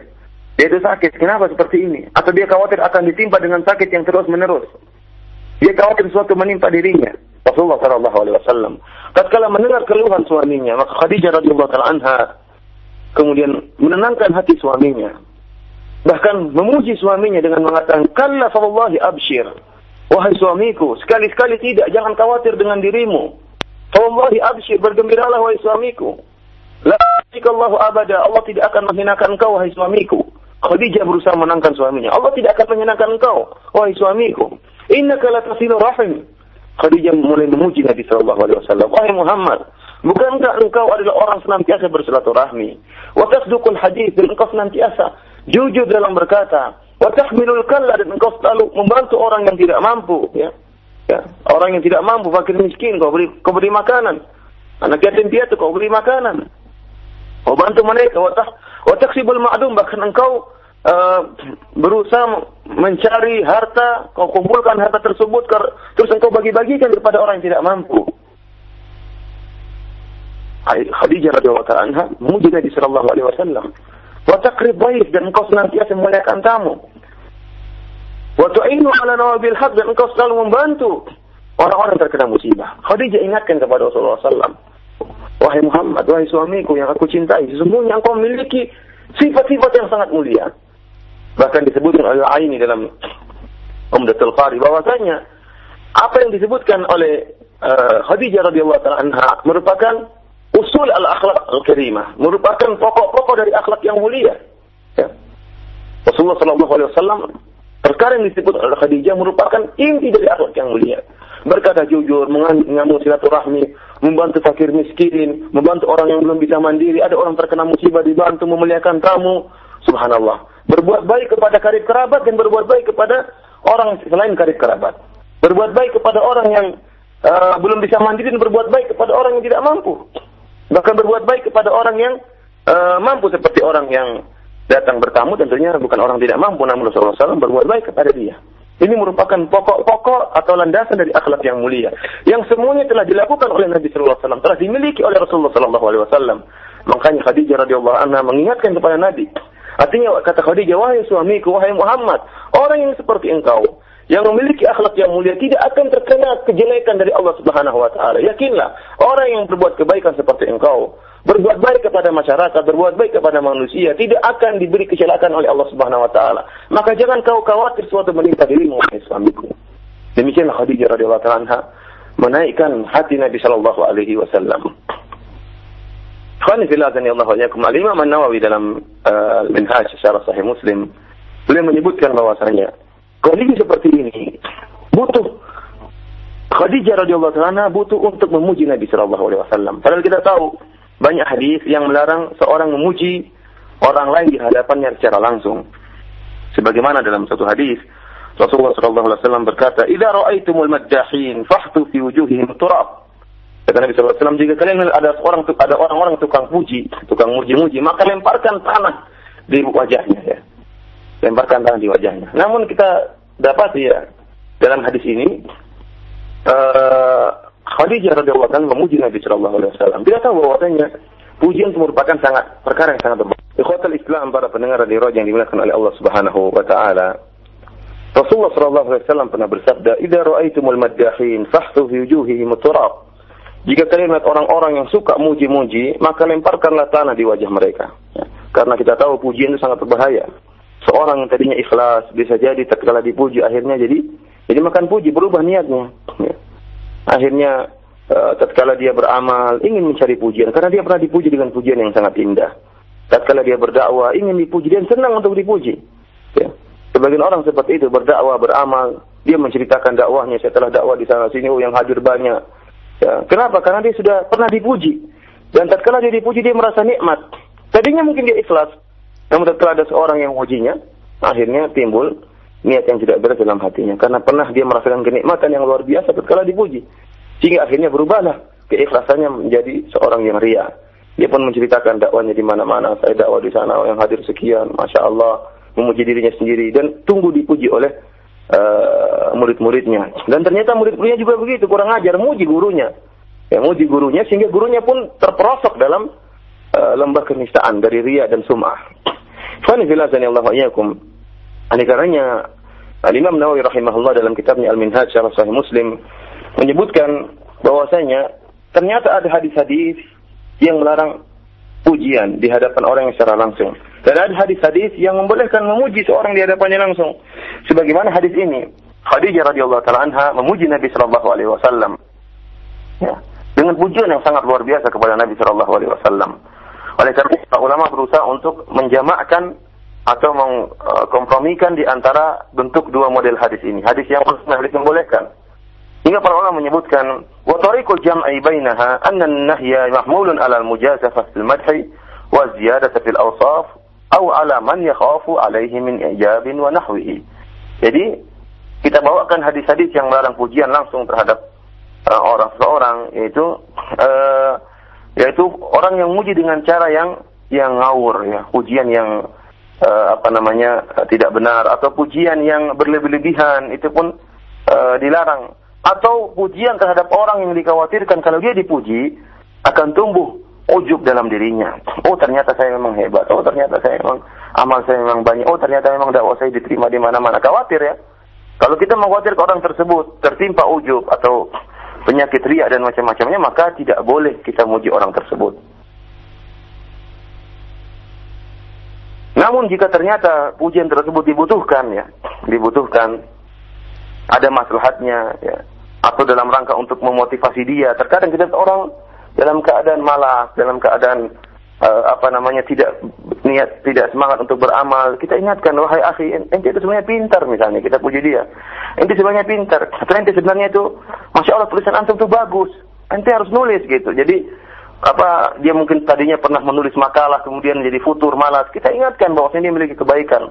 Dia itu sakit. Kenapa seperti ini? Atau dia khawatir akan ditimpa dengan sakit yang terus menerus. Dia khawatir sesuatu menimpa dirinya. Rasulullah Shallallahu Alaihi Wasallam. Tatkala mendengar keluhan suaminya, maka Khadijah radhiyallahu anha kemudian menenangkan hati suaminya. Bahkan memuji suaminya dengan mengatakan, "Kalla fawallahi abshir." Wahai suamiku, sekali-sekali tidak, jangan khawatir dengan dirimu. Fawallahi abshir, bergembiralah wahai suamiku. La Allah abada, Allah tidak akan menghinakan engkau wahai suamiku. Khadijah berusaha menangkan suaminya. Allah tidak akan menyenangkan engkau wahai suamiku. Innaka la tasilu rahim. Khadijah mulai memuji Nabi sallallahu alaihi wasallam. Wahai Muhammad, bukankah engkau adalah orang senantiasa bersilaturahmi? Wa tasduqul hadis dan engkau senantiasa jujur dalam berkata. Wa tahmilul kalla dan engkau selalu membantu orang yang tidak mampu, ya. Ya, orang yang tidak mampu, fakir miskin, kau beri kau beri makanan. Anak yatim piatu kau beri makanan. Kau bantu mereka. Wa taksibul ma'dum bahkan engkau uh, berusaha mencari harta, kau kumpulkan harta tersebut terus engkau bagi-bagikan kepada orang yang tidak mampu. Khadijah radhiyallahu anha memuji Nabi sallallahu alaihi wasallam. Wa taqrib dan engkau senantiasa memuliakan tamu. Wa tu'inu ala nawabil haq dan engkau selalu membantu orang-orang terkena musibah. Khadijah ingatkan kepada Rasulullah SAW. Wahai Muhammad, wahai suamiku yang aku cintai, sesungguhnya engkau memiliki sifat-sifat yang sangat mulia. Bahkan disebutkan oleh Aini dalam Umdatul Qari bahwasanya apa yang disebutkan oleh uh, Khadijah radhiyallahu taala anha merupakan usul al-akhlak al-karimah, merupakan pokok-pokok dari akhlak yang mulia. Ya. Rasulullah sallallahu alaihi wasallam Perkara yang disebut oleh Khadijah merupakan inti dari akhlak yang mulia. Berkata jujur, mengambil silaturahmi, membantu fakir miskin, membantu orang yang belum bisa mandiri, ada orang terkena musibah dibantu, memuliakan tamu. Subhanallah. Berbuat baik kepada karib kerabat dan berbuat baik kepada orang selain karib kerabat. Berbuat baik kepada orang yang uh, belum bisa mandiri dan berbuat baik kepada orang yang tidak mampu. Bahkan berbuat baik kepada orang yang uh, mampu seperti orang yang datang bertamu tentunya bukan orang tidak mampu namun Rasulullah SAW berbuat baik kepada dia. Ini merupakan pokok-pokok atau landasan dari akhlak yang mulia yang semuanya telah dilakukan oleh Nabi Sallallahu Alaihi Wasallam, telah dimiliki oleh Rasulullah Sallallahu Alaihi Wasallam. Makanya Khadijah radhiyallahu anha mengingatkan kepada Nabi. Artinya kata Khadijah, wahai suamiku, wahai Muhammad, orang yang seperti engkau yang memiliki akhlak yang mulia tidak akan terkena kejelekan dari Allah Subhanahu wa taala. Yakinlah, orang yang berbuat kebaikan seperti engkau berbuat baik kepada masyarakat, berbuat baik kepada manusia, tidak akan diberi kecelakaan oleh Allah Subhanahu wa taala. Maka jangan kau khawatir suatu menimpa dirimu suamiku. Demikianlah Khadijah radhiyallahu anha menaikkan hati Nabi sallallahu alaihi wasallam. Khani fillah Allah wa Al-Imam An-Nawawi dalam uh, Minhaj secara sahih Muslim beliau menyebutkan bahwasanya kondisi seperti ini butuh Khadijah radhiyallahu anha butuh untuk memuji Nabi sallallahu alaihi wasallam. Padahal kita tahu banyak hadis yang melarang seorang memuji orang lain di hadapannya secara langsung. Sebagaimana dalam satu hadis Rasulullah SAW berkata, "Idza ra'aitumul maddahin fahtu fi wujuhihim turab." Kata Nabi SAW, jika kalian ada orang ada orang-orang tukang puji, tukang muji-muji, maka lemparkan tanah di wajahnya ya. Lemparkan tanah di wajahnya. Namun kita dapat ya dalam hadis ini uh, Khadijah radhiyallahu anha memuji Nabi sallallahu alaihi wasallam. Dia tahu bahwasanya pujian itu merupakan sangat perkara yang sangat berbahaya. Ikhwatul Islam para pendengar di yang dimuliakan oleh Allah Subhanahu wa taala. Rasulullah sallallahu alaihi wasallam pernah bersabda, "Idza ra'aitumul maddahin fahtu fi wujuhihim turab." Jika kalian melihat orang-orang yang suka muji-muji, maka lemparkanlah tanah di wajah mereka. Ya. Karena kita tahu pujian itu sangat berbahaya. Seorang yang tadinya ikhlas bisa jadi tatkala dipuji akhirnya jadi jadi makan puji berubah niatnya. Ya akhirnya uh, tatkala dia beramal ingin mencari pujian karena dia pernah dipuji dengan pujian yang sangat indah. Tatkala dia berdakwah ingin dipuji dan senang untuk dipuji. Ya. Sebagian orang seperti itu berdakwah, beramal, dia menceritakan dakwahnya setelah dakwah di sana sini oh yang hadir banyak. Ya. Kenapa? Karena dia sudah pernah dipuji. Dan tatkala dia dipuji dia merasa nikmat. Tadinya mungkin dia ikhlas. Namun tatkala ada seorang yang mengujinya, akhirnya timbul niat yang tidak beres dalam hatinya karena pernah dia merasakan kenikmatan yang luar biasa tatkala dipuji sehingga akhirnya berubahlah keikhlasannya menjadi seorang yang ria Dia pun menceritakan dakwanya di mana-mana. Saya dakwah di sana, yang hadir sekian, masya Allah, memuji dirinya sendiri dan tunggu dipuji oleh uh, murid-muridnya. Dan ternyata murid-muridnya juga begitu, kurang ajar, muji gurunya. Ya, muji gurunya sehingga gurunya pun terperosok dalam uh, lembah kenistaan dari ria dan sum'ah. Fani filazani Allah wa'iyyakum. Ini karenanya Al-Imam Nawawi rahimahullah dalam kitabnya Al-Minhaj Syarah Sahih Muslim menyebutkan bahwasanya ternyata ada hadis-hadis yang melarang pujian di hadapan orang yang secara langsung. Dan ada hadis-hadis yang membolehkan memuji seorang di hadapannya langsung. Sebagaimana hadis ini, Khadijah radhiyallahu taala anha memuji Nabi sallallahu alaihi wasallam. Ya, dengan pujian yang sangat luar biasa kepada Nabi sallallahu alaihi wasallam. Oleh karena itu, ulama berusaha untuk menjamakkan atau mengkompromikan di antara bentuk dua model hadis ini. Hadis yang hadis membolehkan Hingga para ulama menyebutkan wa tariqul jam'i bainaha anna an-nahya mahmulun 'ala al-mujazafah fil madhi wa ziyadati fil awsaf aw 'ala man yakhafu 'alaihi wa nahwihi. Jadi kita bawakan hadis-hadis yang melarang pujian langsung terhadap uh, orang seseorang yaitu uh, yaitu orang yang muji dengan cara yang yang ngawur ya, pujian yang uh, apa namanya uh, tidak benar atau pujian yang berlebih-lebihan itu pun uh, dilarang atau pujian terhadap orang yang dikhawatirkan kalau dia dipuji akan tumbuh ujub dalam dirinya. Oh ternyata saya memang hebat. Oh ternyata saya memang amal saya memang banyak. Oh ternyata memang dakwah saya diterima di mana-mana. Khawatir ya. Kalau kita mengkhawatir ke orang tersebut tertimpa ujub atau penyakit riak dan macam-macamnya, maka tidak boleh kita muji orang tersebut. Namun jika ternyata pujian tersebut dibutuhkan ya, dibutuhkan ada maslahatnya ya, atau dalam rangka untuk memotivasi dia. Terkadang kita orang dalam keadaan malas, dalam keadaan uh, apa namanya tidak niat tidak semangat untuk beramal, kita ingatkan wahai akhi, ente itu sebenarnya pintar misalnya, kita puji dia. Ente sebenarnya pintar, atau ente sebenarnya itu masya Allah tulisan antum itu bagus. Ente harus nulis gitu. Jadi apa dia mungkin tadinya pernah menulis makalah kemudian menjadi futur malas. Kita ingatkan bahwa dia memiliki kebaikan.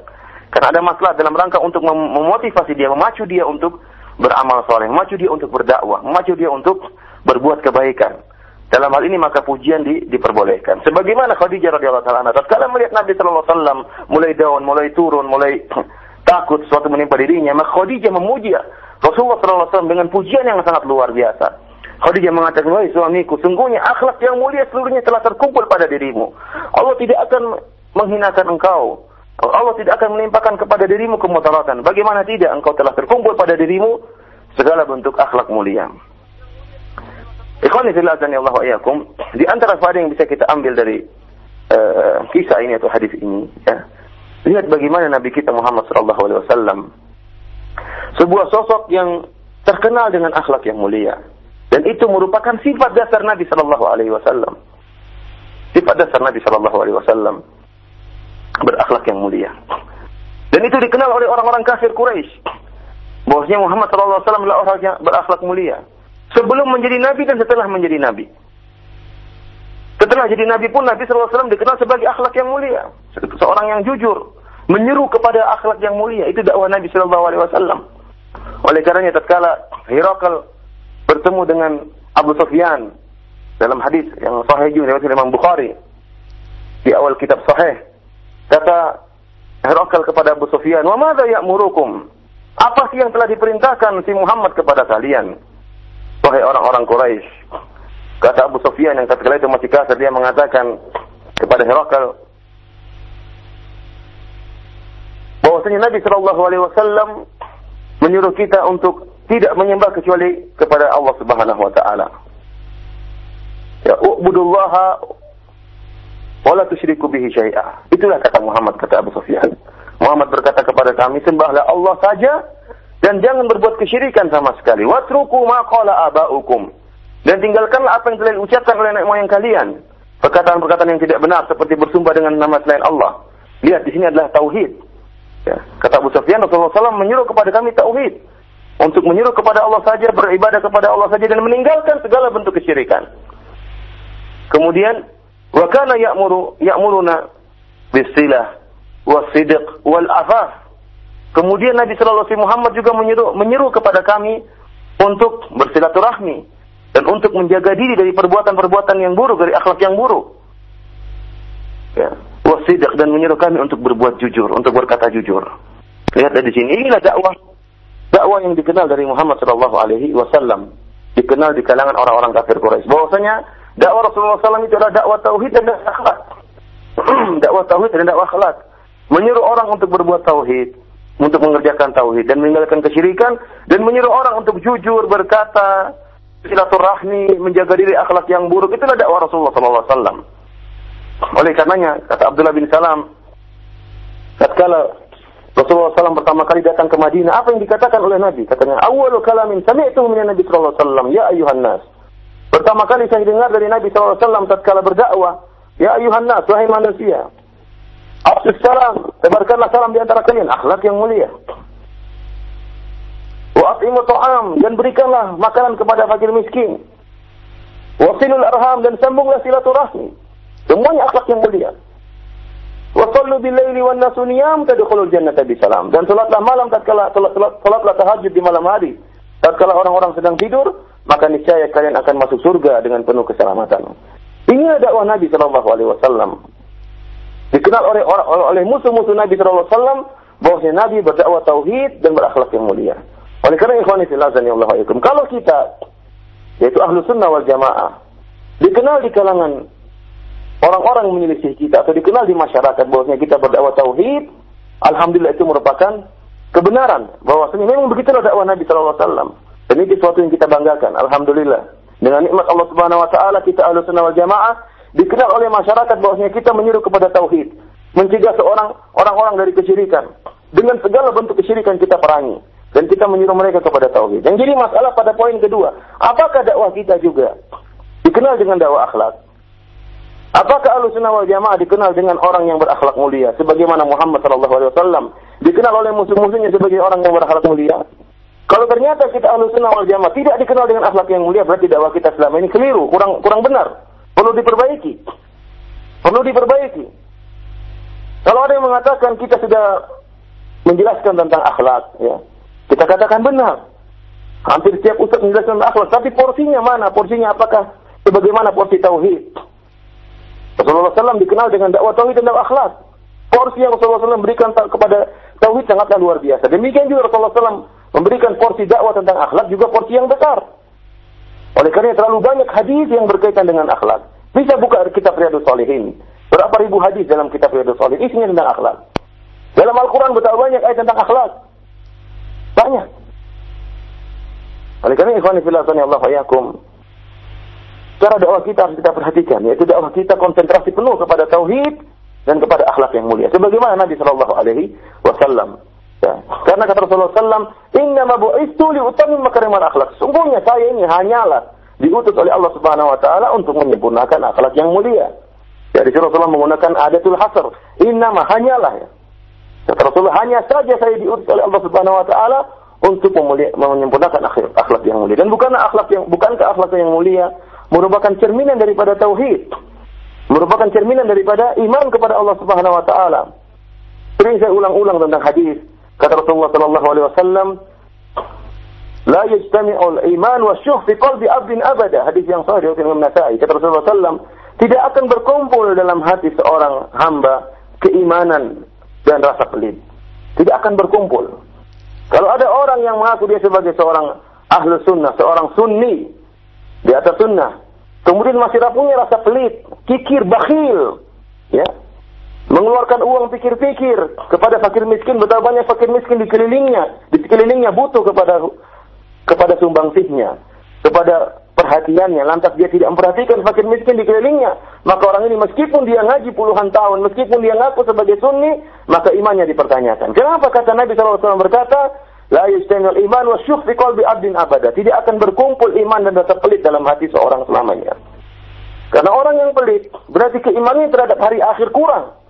Karena ada masalah dalam rangka untuk memotivasi dia, memacu dia untuk beramal soleh, memacu dia untuk berdakwah, memacu dia untuk berbuat kebaikan. Dalam hal ini maka pujian di, diperbolehkan. Sebagaimana Khadijah radhiyallahu taala tatkala melihat Nabi sallallahu alaihi wasallam mulai down, mulai turun, mulai takut sesuatu menimpa dirinya, maka Khadijah memuji Rasulullah sallallahu alaihi dengan pujian yang sangat luar biasa. Khadijah mengatakan, "Wahai suamiku, sungguhnya akhlak yang mulia seluruhnya telah terkumpul pada dirimu. Allah tidak akan menghinakan engkau. Allah tidak akan melimpahkan kepada dirimu kemudaratan. Bagaimana tidak engkau telah terkumpul pada dirimu segala bentuk akhlak mulia. Ikhwani fillah dan Allah wa Di antara faedah yang bisa kita ambil dari uh, kisah ini atau hadis ini, ya. Lihat bagaimana Nabi kita Muhammad sallallahu alaihi wasallam sebuah sosok yang terkenal dengan akhlak yang mulia. Dan itu merupakan sifat dasar Nabi sallallahu alaihi wasallam. Sifat dasar Nabi sallallahu alaihi wasallam berakhlak yang mulia. Dan itu dikenal oleh orang-orang kafir Quraisy. Bahwasanya Muhammad SAW adalah orang yang berakhlak mulia. Sebelum menjadi nabi dan setelah menjadi nabi. Setelah jadi nabi pun Nabi SAW dikenal sebagai akhlak yang mulia. Seorang yang jujur. Menyeru kepada akhlak yang mulia. Itu dakwah Nabi SAW. Oleh karenanya tatkala Hirakal bertemu dengan Abu Sufyan dalam hadis yang sahih juga dari Imam Bukhari di awal kitab sahih Kata Herakal kepada Abu Sufyan, "Wa madza ya'murukum?" Apa sih yang telah diperintahkan si Muhammad kepada kalian? Wahai orang-orang Quraisy. Kata Abu Sufyan yang ketika itu masih kasar dia mengatakan kepada Herakal bahwasanya Nabi Shallallahu alaihi wasallam menyuruh kita untuk tidak menyembah kecuali kepada Allah Subhanahu wa taala. Ya, ubudullaha Wala tusyriku bihi syai'a. Itulah kata Muhammad kata Abu Sufyan. Muhammad berkata kepada kami, sembahlah Allah saja dan jangan berbuat kesyirikan sama sekali. Watruku ma qala aba'ukum. Dan tinggalkanlah apa yang telah diucapkan oleh nenek moyang kalian. Perkataan-perkataan yang tidak benar seperti bersumpah dengan nama selain Allah. Lihat di sini adalah tauhid. Ya. Kata Abu Sufyan Rasulullah SAW menyuruh kepada kami tauhid. Untuk menyuruh kepada Allah saja, beribadah kepada Allah saja dan meninggalkan segala bentuk kesyirikan. Kemudian Wa kana ya'muru ya'muruna bisilah wasidq wal. Kemudian Nabi sallallahu alaihi Muhammad juga menyeru, menyeru kepada kami untuk bersilaturahmi dan untuk menjaga diri dari perbuatan-perbuatan yang buruk, dari akhlak yang buruk. Ya. Wasidak dan menyuruh kami untuk berbuat jujur, untuk berkata jujur. Lihat di sini, inilah dakwah dakwah yang dikenal dari Muhammad Shallallahu Alaihi Wasallam, dikenal di kalangan orang-orang kafir Quraisy. Bahwasanya dakwah Rasulullah SAW itu adalah dakwah tauhid dan dakwah akhlak. dakwah tauhid dan dakwah akhlak. Menyuruh orang untuk berbuat tauhid, untuk mengerjakan tauhid dan meninggalkan kesyirikan dan menyuruh orang untuk jujur berkata silaturahmi, menjaga diri akhlak yang buruk itulah dakwah Rasulullah SAW. Oleh karenanya, kata Abdullah bin Salam, tatkala Rasulullah SAW pertama kali datang ke Madinah, apa yang dikatakan oleh Nabi? Katanya, awalu kalamin sami'tu min Nabi sallallahu alaihi wasallam, ya ayuhan nas. Pertama kali saya dengar dari Nabi sallallahu alaihi wasallam tatkala berdakwah, ya ayuhan nas, wahai manusia. Afsus salam, tebarkanlah salam di antara kalian, akhlak yang mulia. Wa atimu ta'am dan berikanlah makanan kepada fakir miskin. Wasilul arham dan sambunglah silaturahmi. Semuanya akhlak yang mulia. Wa sallu bil laili wan nasu niyam tadkhulul jannata bisalam. Dan salatlah malam tatkala salat, salat, salatlah tahajud di malam hari. Tatkala orang-orang sedang tidur, maka niscaya kalian akan masuk surga dengan penuh keselamatan. Ini dakwah Nabi sallallahu alaihi wasallam. Dikenal oleh oleh musuh-musuh Nabi sallallahu alaihi wasallam bahwasanya Nabi berdakwah tauhid dan berakhlak yang mulia. Oleh karena ikhwan fillah kalau kita yaitu ahlu sunnah wal jamaah dikenal di kalangan orang-orang menyelisih kita atau dikenal di masyarakat bahwasanya kita berdakwah tauhid, alhamdulillah itu merupakan kebenaran bahwasanya memang begitulah dakwah Nabi sallallahu alaihi wasallam. Dan ini sesuatu yang kita banggakan, alhamdulillah. Dengan nikmat Allah Subhanahu wa taala kita ahlu sunnah wal jamaah dikenal oleh masyarakat bahwasanya kita menyuruh kepada tauhid, mencegah seorang orang-orang dari kesyirikan. Dengan segala bentuk kesyirikan kita perangi dan kita menyuruh mereka kepada tauhid. Dan jadi masalah pada poin kedua, apakah dakwah kita juga dikenal dengan dakwah akhlak? Apakah Ahlussunnah wal Jamaah dikenal dengan orang yang berakhlak mulia sebagaimana Muhammad sallallahu alaihi wasallam dikenal oleh musuh-musuhnya sebagai orang yang berakhlak mulia? Kalau ternyata kita Ahlussunnah wal Jamaah tidak dikenal dengan akhlak yang mulia, berarti dakwah kita selama ini keliru, kurang kurang benar. Perlu diperbaiki. Perlu diperbaiki. Kalau ada yang mengatakan kita sudah menjelaskan tentang akhlak, ya, kita katakan benar. Hampir setiap ustaz menjelaskan tentang akhlak, tapi porsinya mana? Porsinya apakah sebagaimana porsi tauhid? Rasulullah SAW dikenal dengan dakwah tauhid dan dakwah akhlak. Porsi yang Rasulullah SAW berikan kepada tauhid sangatlah luar biasa. Demikian juga Rasulullah SAW memberikan porsi dakwah tentang akhlak juga porsi yang besar. Oleh karena terlalu banyak hadis yang berkaitan dengan akhlak. Bisa buka kitab Riyadus Salihin. Berapa ribu hadis dalam kitab Riyadus Salihin isinya tentang akhlak. Dalam Al-Quran betapa banyak ayat tentang akhlak. Banyak. Oleh karena ikhwan fillah Allah yakum. Cara dakwah kita harus kita perhatikan, yaitu dakwah kita konsentrasi penuh kepada tauhid dan kepada akhlak yang mulia. Sebagaimana Nabi Shallallahu Alaihi Wasallam. Ya. Karena kata Rasulullah SAW, Inna mabu'istu li utamin makarimal akhlak. Sungguhnya saya ini hanyalah diutus oleh Allah Subhanahu Wa Taala untuk menyempurnakan akhlak yang mulia. Ya, di Rasulullah menggunakan adatul hasr. Inna hanyalah ya. Kata Rasulullah, hanya saja saya diutus oleh Allah Subhanahu Wa Taala untuk menyempurnakan akhlak yang mulia. Dan bukanlah akhlak yang bukankah akhlak yang mulia merupakan cerminan daripada tauhid, merupakan cerminan daripada iman kepada Allah Subhanahu wa taala. Sering saya ulang-ulang tentang hadis kata Rasulullah sallallahu alaihi wasallam, "La yajtami'u al-iman wa fi qalbi 'abdin abada." Hadis yang sahih dari Imam Nasa'i. Kata Rasulullah sallam, tidak akan berkumpul dalam hati seorang hamba keimanan dan rasa pelit. Tidak akan berkumpul. Kalau ada orang yang mengaku dia sebagai seorang ahlu sunnah, seorang sunni, di atas sunnah. Kemudian masih punya rasa pelit, kikir, bakhil, ya, mengeluarkan uang pikir-pikir kepada fakir miskin. Betapa banyak fakir miskin di kelilingnya, di sekelilingnya butuh kepada kepada sumbangsihnya, kepada perhatiannya. Lantas dia tidak memperhatikan fakir miskin di kelilingnya. Maka orang ini meskipun dia ngaji puluhan tahun, meskipun dia ngaku sebagai sunni, maka imannya dipertanyakan. Kenapa kata Nabi SAW berkata, La yajtami'ul iman wa syukh qalbi abdin abada. Tidak akan berkumpul iman dan rasa pelit dalam hati seorang selamanya. Karena orang yang pelit berarti keimanannya terhadap hari akhir kurang.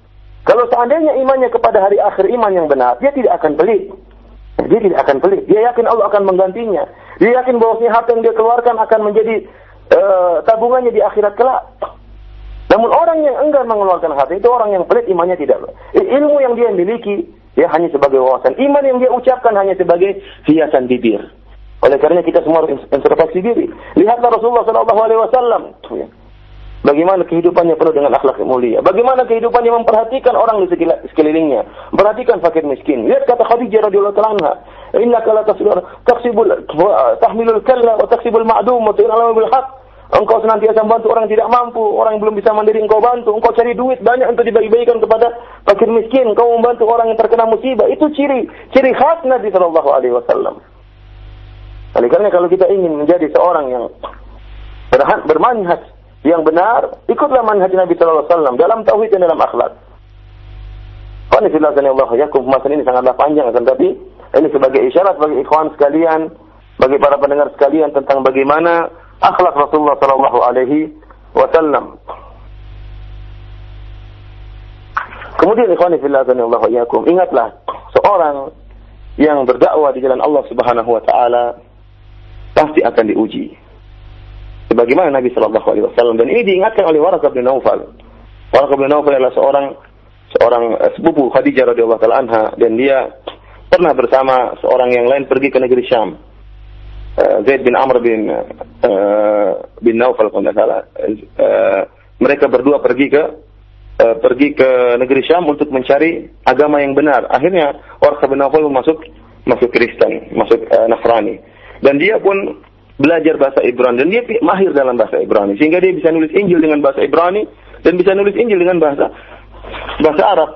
Kalau seandainya imannya kepada hari akhir iman yang benar, dia tidak akan pelit. Dia tidak akan pelit. Dia yakin Allah akan menggantinya. Dia yakin bahwa harta yang dia keluarkan akan menjadi uh, tabungannya di akhirat kelak. Namun orang yang enggan mengeluarkan harta itu orang yang pelit imannya tidak. Ilmu yang dia miliki Ya hanya sebagai wawasan. Iman yang dia ucapkan hanya sebagai hiasan bibir. Oleh karena kita semua harus introspeksi diri. Lihatlah Rasulullah Shallallahu Alaihi Wasallam. Bagaimana kehidupannya penuh dengan akhlak mulia. Bagaimana kehidupannya memperhatikan orang di sekelilingnya. Perhatikan fakir miskin. Lihat kata Khadijah radhiyallahu taala Inna kala taksibul tahmilul kalla wa taksibul ma'dum wa tu'lamu bil haqq. Engkau senantiasa membantu orang yang tidak mampu, orang yang belum bisa mandiri engkau bantu. Engkau cari duit banyak untuk dibagi-bagikan kepada fakir miskin. Engkau membantu orang yang terkena musibah. Itu ciri ciri khas Nabi Shallallahu Alaihi Wasallam. Oleh karena kalau kita ingin menjadi seorang yang bermanhaj yang benar, ikutlah manhaj Nabi sallallahu alaihi wasallam dalam tauhid dan dalam akhlak. Allah yakum pembahasan ini sangatlah panjang akan tapi ini sebagai isyarat bagi ikhwan sekalian, bagi para pendengar sekalian tentang bagaimana akhlak Rasulullah sallallahu alaihi wasallam. Kemudian ikhwan fillah Allah yakum, ingatlah seorang yang berdakwah di jalan Allah Subhanahu wa taala pasti akan diuji sebagaimana Nabi Shallallahu Alaihi Wasallam dan ini diingatkan oleh Waraqah bin Naufal. Waraqah bin Naufal adalah seorang seorang eh, sepupu Khadijah radhiyallahu taala anha dan dia pernah bersama seorang yang lain pergi ke negeri Syam. Uh, Zaid bin Amr bin uh, bin Naufal kalau tidak salah. Mereka berdua pergi ke pergi ke negeri Syam untuk mencari agama yang benar. Akhirnya Warqa bin Naufal masuk masuk Kristen, masuk Nasrani. Dan dia pun belajar bahasa Ibrani. Dan dia mahir dalam bahasa Ibrani. Sehingga dia bisa nulis Injil dengan bahasa Ibrani dan bisa nulis Injil dengan bahasa bahasa Arab.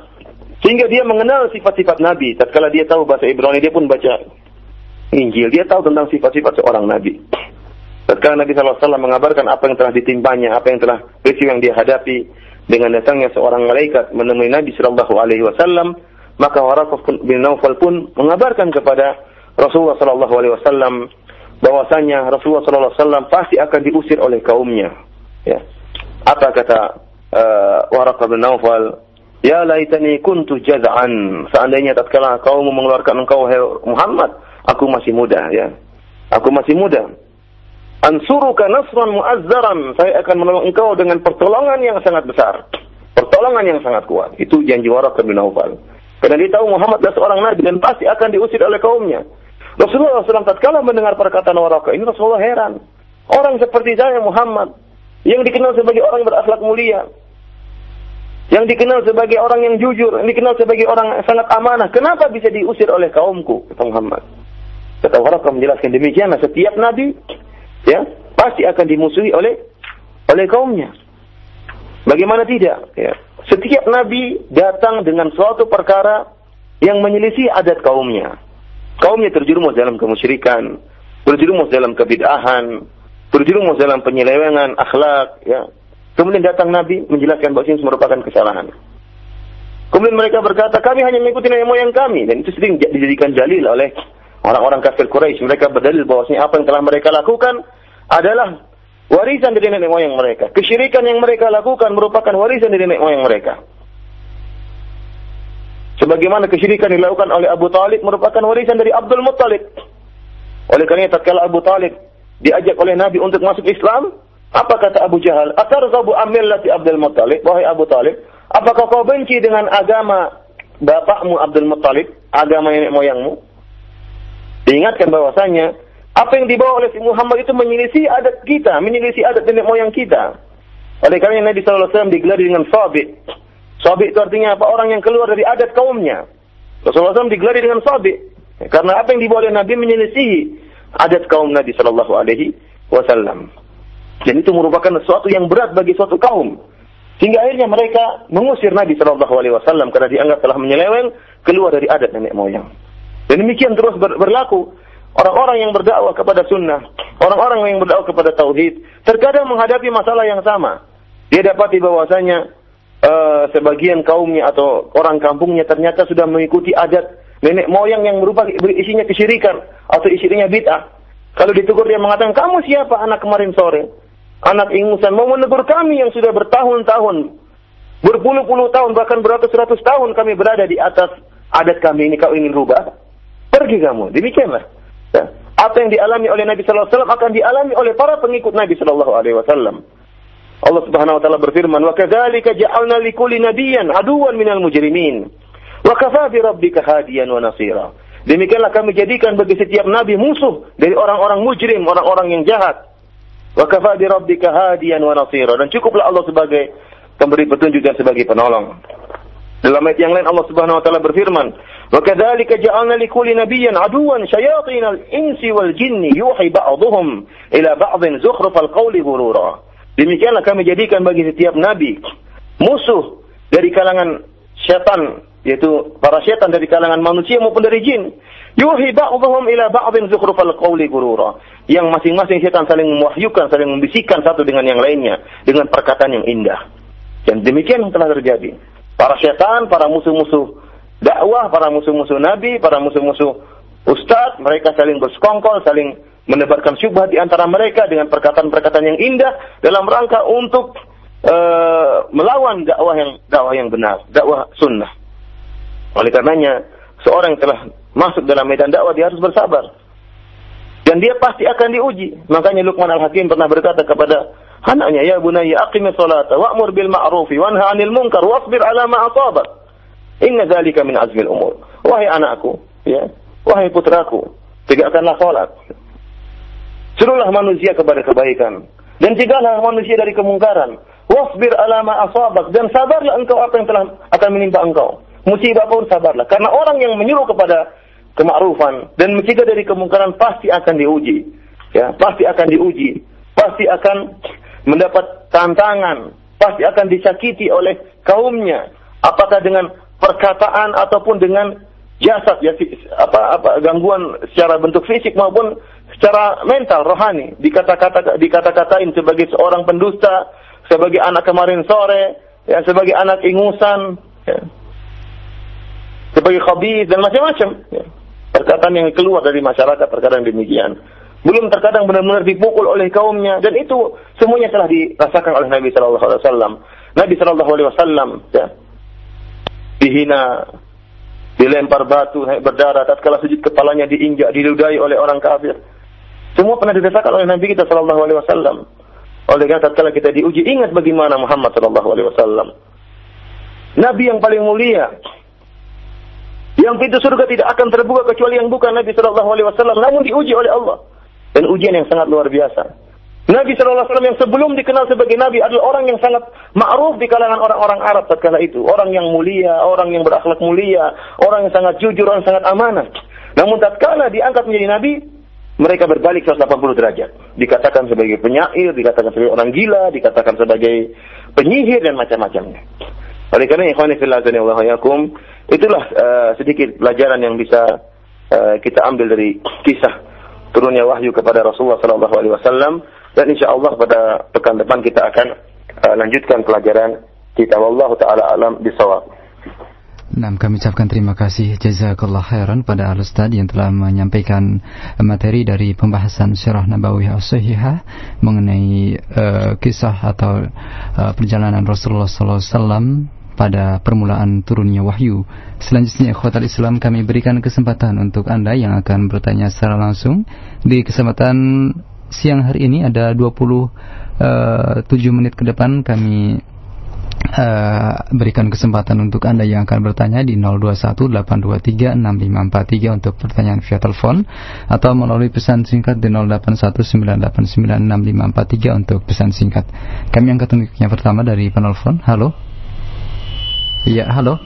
Sehingga dia mengenal sifat-sifat Nabi. Tatkala dia tahu bahasa Ibrani dia pun baca Injil. Dia tahu tentang sifat-sifat seorang Nabi. Tatkala Nabi SAW mengabarkan apa yang telah ditimpanya apa yang telah peristiwa yang dia hadapi dengan datangnya seorang malaikat menemui Nabi Shallallahu Alaihi Wasallam maka Waraqah bin Naufal pun mengabarkan kepada Rasulullah Shallallahu Alaihi Wasallam bahwasanya Rasulullah SAW pasti akan diusir oleh kaumnya. Ya. Apa kata uh, Waraqah bin Naufal? Ya laitani kuntu jaz'an. Seandainya tatkala kaum mengeluarkan engkau Muhammad, aku masih muda ya. Aku masih muda. Ansuruka nasran muazzaran. Saya akan menolong engkau dengan pertolongan yang sangat besar. Pertolongan yang sangat kuat. Itu janji Waraqah bin Naufal. Karena dia tahu Muhammad adalah seorang nabi dan pasti akan diusir oleh kaumnya. Rasulullah SAW tatkala mendengar perkataan Waraka ini Rasulullah heran. Orang seperti saya Muhammad yang dikenal sebagai orang yang berakhlak mulia, yang dikenal sebagai orang yang jujur, yang dikenal sebagai orang yang sangat amanah, kenapa bisa diusir oleh kaumku? Kata Muhammad. Kata Waraka menjelaskan demikian, setiap nabi ya pasti akan dimusuhi oleh oleh kaumnya. Bagaimana tidak? Ya. Setiap nabi datang dengan suatu perkara yang menyelisih adat kaumnya kaumnya terjerumus dalam kemusyrikan, terjerumus dalam kebid'ahan, terjerumus dalam penyelewengan akhlak, ya. Kemudian datang Nabi menjelaskan bahwa ini merupakan kesalahan. Kemudian mereka berkata, kami hanya mengikuti nenek moyang kami. Dan itu sering dijadikan dalil oleh orang-orang kafir Quraisy. Mereka berdalil bahwasanya apa yang telah mereka lakukan adalah warisan dari nenek moyang mereka. Kesyirikan yang mereka lakukan merupakan warisan dari nenek moyang mereka. Sebagaimana kesyirikan dilakukan oleh Abu Talib merupakan warisan dari Abdul Muttalib. Oleh karena tatkala Abu Talib diajak oleh Nabi untuk masuk Islam, apa kata Abu Jahal? Atarzabu amillati Abdul Muttalib, wahai Abu Talib, apakah kau benci dengan agama bapakmu Abdul Muttalib, agama nenek moyangmu? Diingatkan bahwasanya apa yang dibawa oleh si Muhammad itu menyelisih adat kita, menyelisih adat nenek moyang kita. Oleh karena Nabi sallallahu alaihi digelar dengan sabit. Sabi itu artinya apa? Orang yang keluar dari adat kaumnya. Rasulullah SAW digelari dengan sabi. Karena apa yang dibawa oleh Nabi menyelisihi adat kaum Nabi Shallallahu Alaihi Wasallam. Dan itu merupakan sesuatu yang berat bagi suatu kaum. Sehingga akhirnya mereka mengusir Nabi Shallallahu Alaihi Wasallam karena dianggap telah menyeleweng keluar dari adat nenek moyang. Dan demikian terus ber berlaku. Orang-orang yang berdakwah kepada sunnah, orang-orang yang berdakwah kepada tauhid, terkadang menghadapi masalah yang sama. Dia dapati bahwasanya uh, sebagian kaumnya atau orang kampungnya ternyata sudah mengikuti adat nenek moyang yang berupa isinya kesyirikan atau isinya bid'ah. Kalau ditegur dia mengatakan, kamu siapa anak kemarin sore? Anak ingusan mau menegur kami yang sudah bertahun-tahun, berpuluh-puluh tahun, bahkan beratus-ratus tahun kami berada di atas adat kami ini kau ingin rubah? Pergi kamu. Demikianlah. Ya. Apa yang dialami oleh Nabi Sallallahu Alaihi Wasallam akan dialami oleh para pengikut Nabi Sallallahu Alaihi Wasallam. Allah Subhanahu wa taala berfirman, "Wa kadzalika ja'alna likulli nabiyyan aduwan minal mujrimin. Wa kafaa bi rabbika hadiyan wa nasira." Demikianlah kami jadikan bagi setiap nabi musuh dari orang-orang mujrim, orang-orang yang jahat. Wa kafa bi rabbika hadiyan wa nasira. Dan cukuplah Allah sebagai pemberi petunjuk dan sebagai penolong. Dalam ayat yang lain Allah Subhanahu wa taala berfirman, "Wa kadzalika ja'alna likulli nabiyyin aduwan syayatinal insi wal jinni yuhi ba'dhum ila ba'dhin zukhrufal qawli ghurura." Demikianlah kami jadikan bagi setiap nabi musuh dari kalangan setan yaitu para setan dari kalangan manusia maupun dari jin. Yuhi ba'dhum ila ba'dhin zukhrufal qawli ghurura. Yang masing-masing setan saling mewahyukan, saling membisikkan satu dengan yang lainnya dengan perkataan yang indah. Dan demikian yang telah terjadi. Para setan, para musuh-musuh dakwah, para musuh-musuh nabi, para musuh-musuh ustadz, mereka saling bersekongkol, saling menebarkan syubhat di antara mereka dengan perkataan-perkataan yang indah dalam rangka untuk uh, melawan dakwah yang dakwah yang benar, dakwah sunnah. Oleh karenanya, seorang yang telah masuk dalam medan dakwah dia harus bersabar. Dan dia pasti akan diuji. Makanya Luqman Al-Hakim pernah berkata kepada anaknya, "Ya bunayya aqimis salata wa'mur bil ma'rufi wanha 'anil munkar wasbir 'ala ma asabak." Inna dzalika min azmil umur. Wahai anakku, ya, wahai putraku, tegakkanlah salat. Suruhlah manusia kepada kebaikan dan cegahlah manusia dari kemungkaran. Wasbir 'ala ma asabak dan sabarlah engkau apa yang telah akan menimpa engkau. Musibah pun sabarlah karena orang yang menyuruh kepada kemakrufan dan mencegah dari kemungkaran pasti akan diuji. Ya, pasti akan diuji. Pasti akan mendapat tantangan, pasti akan disakiti oleh kaumnya. Apakah dengan perkataan ataupun dengan jasad ya apa apa gangguan secara bentuk fisik maupun secara mental rohani dikata-kata dikata-katain sebagai seorang pendusta sebagai anak kemarin sore ya sebagai anak ingusan ya, sebagai khabis dan macam-macam ya. perkataan yang keluar dari masyarakat terkadang demikian belum terkadang benar-benar dipukul oleh kaumnya dan itu semuanya telah dirasakan oleh Nabi Shallallahu Alaihi Wasallam. Nabi Shallallahu Alaihi Wasallam ya, dihina, dilempar batu, berdarah, tatkala sujud kepalanya diinjak, diludahi oleh orang kafir. Semua pernah dirasakan oleh Nabi kita Shallallahu Alaihi Wasallam. Oleh karena tatkala kita diuji, ingat bagaimana Muhammad Shallallahu Alaihi Wasallam. Nabi yang paling mulia, yang pintu surga tidak akan terbuka kecuali yang bukan Nabi Shallallahu Alaihi Wasallam, namun diuji oleh Allah dan ujian yang sangat luar biasa. Nabi Wasallam yang sebelum dikenal sebagai Nabi adalah orang yang sangat ma'ruf di kalangan orang-orang Arab tatkala itu. Orang yang mulia, orang yang berakhlak mulia, orang yang sangat jujur, orang yang sangat amanah. Namun tatkala diangkat menjadi Nabi, mereka berbalik 180 derajat. Dikatakan sebagai penyair, dikatakan sebagai orang gila, dikatakan sebagai penyihir dan macam-macamnya. Oleh karena ikhwani fillah yakum, itulah uh, sedikit pelajaran yang bisa uh, kita ambil dari kisah turunnya wahyu kepada Rasulullah Sallallahu Alaihi Wasallam dan insya Allah pada pekan depan kita akan uh, lanjutkan pelajaran kita. Allah Taala alam bisawab. Nah, kami ucapkan terima kasih jazakallah khairan pada Al yang telah menyampaikan materi dari pembahasan Sirah Nabawi As-Sahihah mengenai uh, kisah atau uh, perjalanan Rasulullah wasallam pada permulaan turunnya wahyu. Selanjutnya, khotal Islam kami berikan kesempatan untuk Anda yang akan bertanya secara langsung. Di kesempatan siang hari ini ada 27 uh, menit ke depan kami uh, berikan kesempatan untuk Anda yang akan bertanya di 0218236543 untuk pertanyaan via telepon atau melalui pesan singkat di 0819896543 untuk pesan singkat. Kami angkat yang pertama dari penelpon. Halo. Iya, halo.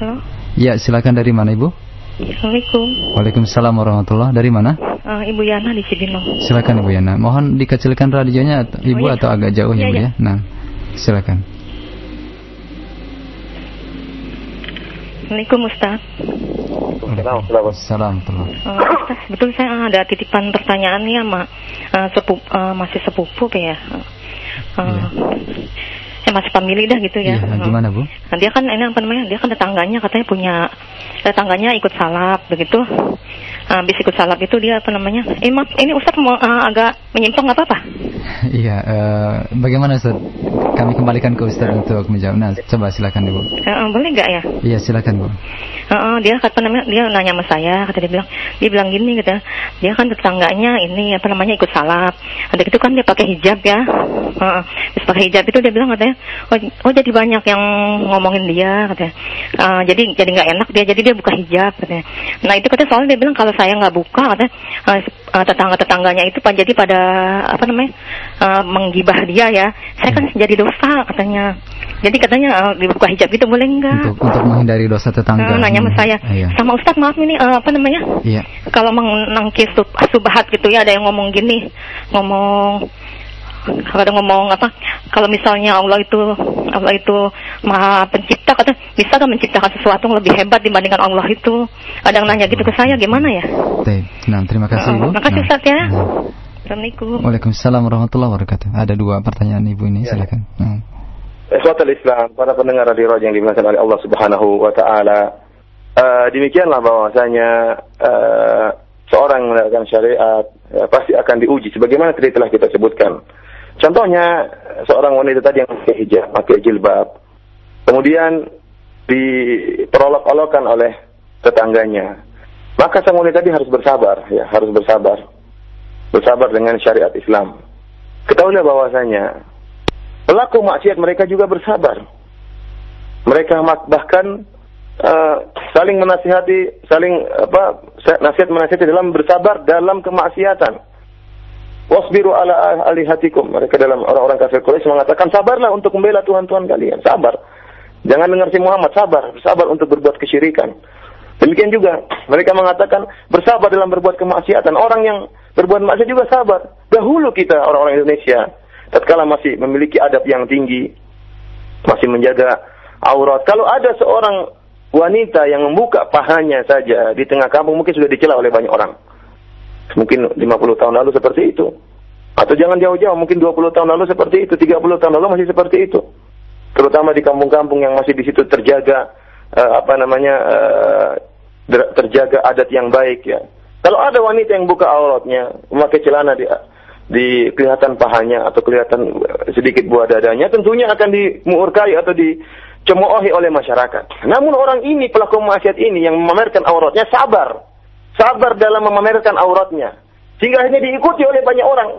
Halo. Iya, silakan dari mana Ibu? Assalamualaikum. Waalaikumsalam warahmatullah. Dari mana? Uh, Ibu Yana di Cibinong. Silakan Ibu Yana. Mohon dikecilkan radionya Ibu oh, iya. atau agak jauh ya, iya, Bu ya. Nah, silakan. Assalamualaikum Ustaz. Waalaikumsalam. Uh, Ustaz, betul saya ada titipan pertanyaan nih sama uh, sepup, uh, masih sepupu ya. Uh, iya eh masih pemilih dah gitu ya. Iya, gimana bu? Nah, dia kan ini apa namanya? Dia kan tetangganya katanya punya tetangganya ikut salap begitu. Nah, habis ikut salap itu dia apa namanya? Eh maaf, ini Ustaz mau uh, agak menyimpang nggak apa-apa? Iya, uh, bagaimana Ustaz? Kami kembalikan ke Ustaz untuk menjawab. Nah, coba silakan Ibu. Uh, boleh nggak ya? Iya, silakan Bu. Uh, uh, dia kata namanya dia nanya sama saya, kata dia bilang, dia bilang gini kata, dia kan tetangganya ini apa namanya ikut salap. Ada itu kan dia pakai hijab ya. Uh, terus pakai hijab itu dia bilang katanya, oh, oh jadi banyak yang ngomongin dia katanya. Uh, jadi jadi nggak enak dia, jadi dia buka hijab katanya. Nah itu katanya soalnya dia bilang kalau saya nggak buka katanya uh, uh, tetangga-tetangganya itu jadi pada apa namanya uh, menggibah dia ya. Saya kan jadi dosa katanya. Jadi katanya uh, dibuka hijab itu boleh enggak untuk, untuk menghindari dosa tetangga. Uh, nanya sama saya. Iya. sama Ustadz maaf ini uh, apa namanya? Iya. kalau menangkis sub, subhat gitu ya ada yang ngomong gini ngomong kalau ada ngomong apa kalau misalnya Allah itu Allah itu maha pencipta kata bisa kan menciptakan sesuatu yang lebih hebat dibandingkan Allah itu ada yang nanya gitu ke saya gimana ya nah terima kasih Bu terima kasih nah. Ustaz ya nah. Assalamualaikum Waalaikumsalam warahmatullahi wabarakatuh ada dua pertanyaan Ibu ini ya. silakan nah. Ikhwatul Islam, para pendengar radio yang dimuliakan oleh Allah Subhanahu wa taala. Uh, demikianlah bahwasanya uh, seorang melakukan syariat uh, pasti akan diuji sebagaimana tadi telah kita sebutkan. Contohnya seorang wanita tadi yang pakai hijab, pakai jilbab. Kemudian diperolok-olokkan oleh tetangganya. Maka sang wanita tadi harus bersabar, ya, harus bersabar. Bersabar dengan syariat Islam. Ketahuilah bahwasanya pelaku maksiat mereka juga bersabar. Mereka bahkan uh, saling menasihati, saling apa nasihat menasihati dalam bersabar dalam kemaksiatan. Wasbiru ala alihatikum. Mereka dalam orang-orang kafir Quraisy mengatakan sabarlah untuk membela Tuhan-Tuhan kalian. Sabar. Jangan dengar si Muhammad, sabar. Sabar untuk berbuat kesyirikan. Demikian juga mereka mengatakan bersabar dalam berbuat kemaksiatan. Orang yang berbuat maksiat juga sabar. Dahulu kita orang-orang Indonesia tatkala masih memiliki adab yang tinggi, masih menjaga aurat. Kalau ada seorang wanita yang membuka pahanya saja di tengah kampung mungkin sudah dicela oleh banyak orang. Mungkin 50 tahun lalu seperti itu. Atau jangan jauh-jauh, mungkin 20 tahun lalu seperti itu, 30 tahun lalu masih seperti itu. Terutama di kampung-kampung yang masih di situ terjaga uh, apa namanya uh, terjaga adat yang baik ya. Kalau ada wanita yang buka auratnya, memakai celana di di kelihatan pahanya atau kelihatan sedikit buah dadanya, tentunya akan dimurkai atau dicemoohi oleh masyarakat. Namun orang ini, pelaku maksiat ini yang memamerkan auratnya sabar. Sabar dalam memamerkan auratnya. Sehingga akhirnya diikuti oleh banyak orang.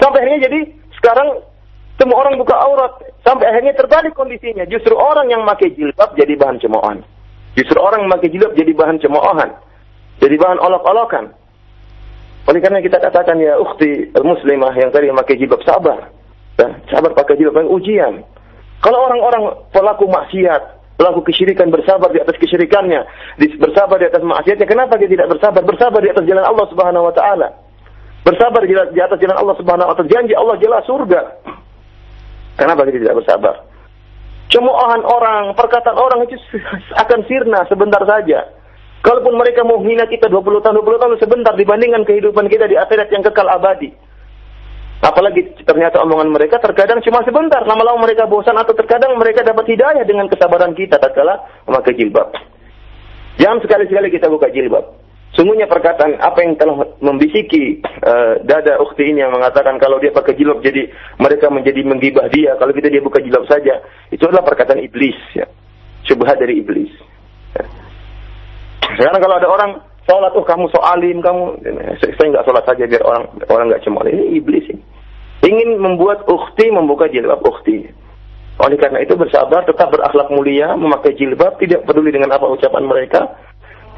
Sampai akhirnya jadi sekarang semua orang buka aurat. Sampai akhirnya terbalik kondisinya. Justru orang yang pakai jilbab jadi bahan cemoohan. Justru orang yang pakai jilbab jadi bahan cemoohan. Jadi bahan olok-olokan. Oleh karena kita katakan ya ukhti muslimah yang tadi memakai jilbab sabar. Ya, sabar pakai jilbab ujian. Kalau orang-orang pelaku maksiat, pelaku kesyirikan bersabar di atas kesyirikannya, bersabar di atas maksiatnya, kenapa dia tidak bersabar? Bersabar di atas jalan Allah Subhanahu wa taala. Bersabar di atas jalan Allah Subhanahu wa taala. Janji Allah jelas surga. Kenapa dia tidak bersabar? Cemoohan orang, perkataan orang itu akan sirna sebentar saja. Kalaupun mereka mau hina kita 20 tahun, 20 tahun sebentar dibandingkan kehidupan kita di akhirat yang kekal abadi. Apalagi ternyata omongan mereka terkadang cuma sebentar, lama-lama mereka bosan atau terkadang mereka dapat hidayah dengan kesabaran kita tatkala memakai jilbab. Jangan sekali-sekali kita buka jilbab. Sungguhnya perkataan apa yang telah membisiki uh, dada ukhti ini yang mengatakan kalau dia pakai jilbab jadi mereka menjadi menggibah dia, kalau kita dia buka jilbab saja, itu adalah perkataan iblis ya. Syubhat dari iblis. Ya. Sekarang kalau ada orang sholat, oh kamu soalim, kamu saya nggak sholat saja biar orang orang nggak cemooh. Ini iblis ini. Ingin membuat ukhti membuka jilbab ukhti. Oleh karena itu bersabar, tetap berakhlak mulia, memakai jilbab, tidak peduli dengan apa ucapan mereka,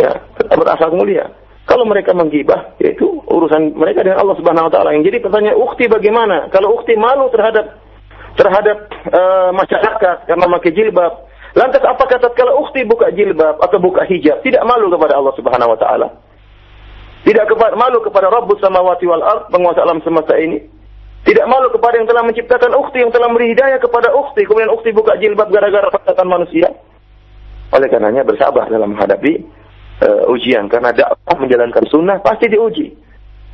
ya, tetap berakhlak mulia. Kalau mereka menggibah, yaitu urusan mereka dengan Allah Subhanahu Wa Taala. Yang jadi pertanyaan ukhti bagaimana? Kalau ukhti malu terhadap terhadap uh, masyarakat karena memakai jilbab, Lantas apakah tatkala ukhti buka jilbab atau buka hijab tidak malu kepada Allah Subhanahu wa taala? Tidak kepada, malu kepada Rabbus samawati wal ard, penguasa alam semesta ini? Tidak malu kepada yang telah menciptakan ukhti, yang telah beri hidayah kepada ukhti, kemudian ukhti buka jilbab gara-gara perkataan manusia? Oleh karenanya bersabar dalam menghadapi uh, ujian karena dakwah menjalankan sunnah pasti diuji.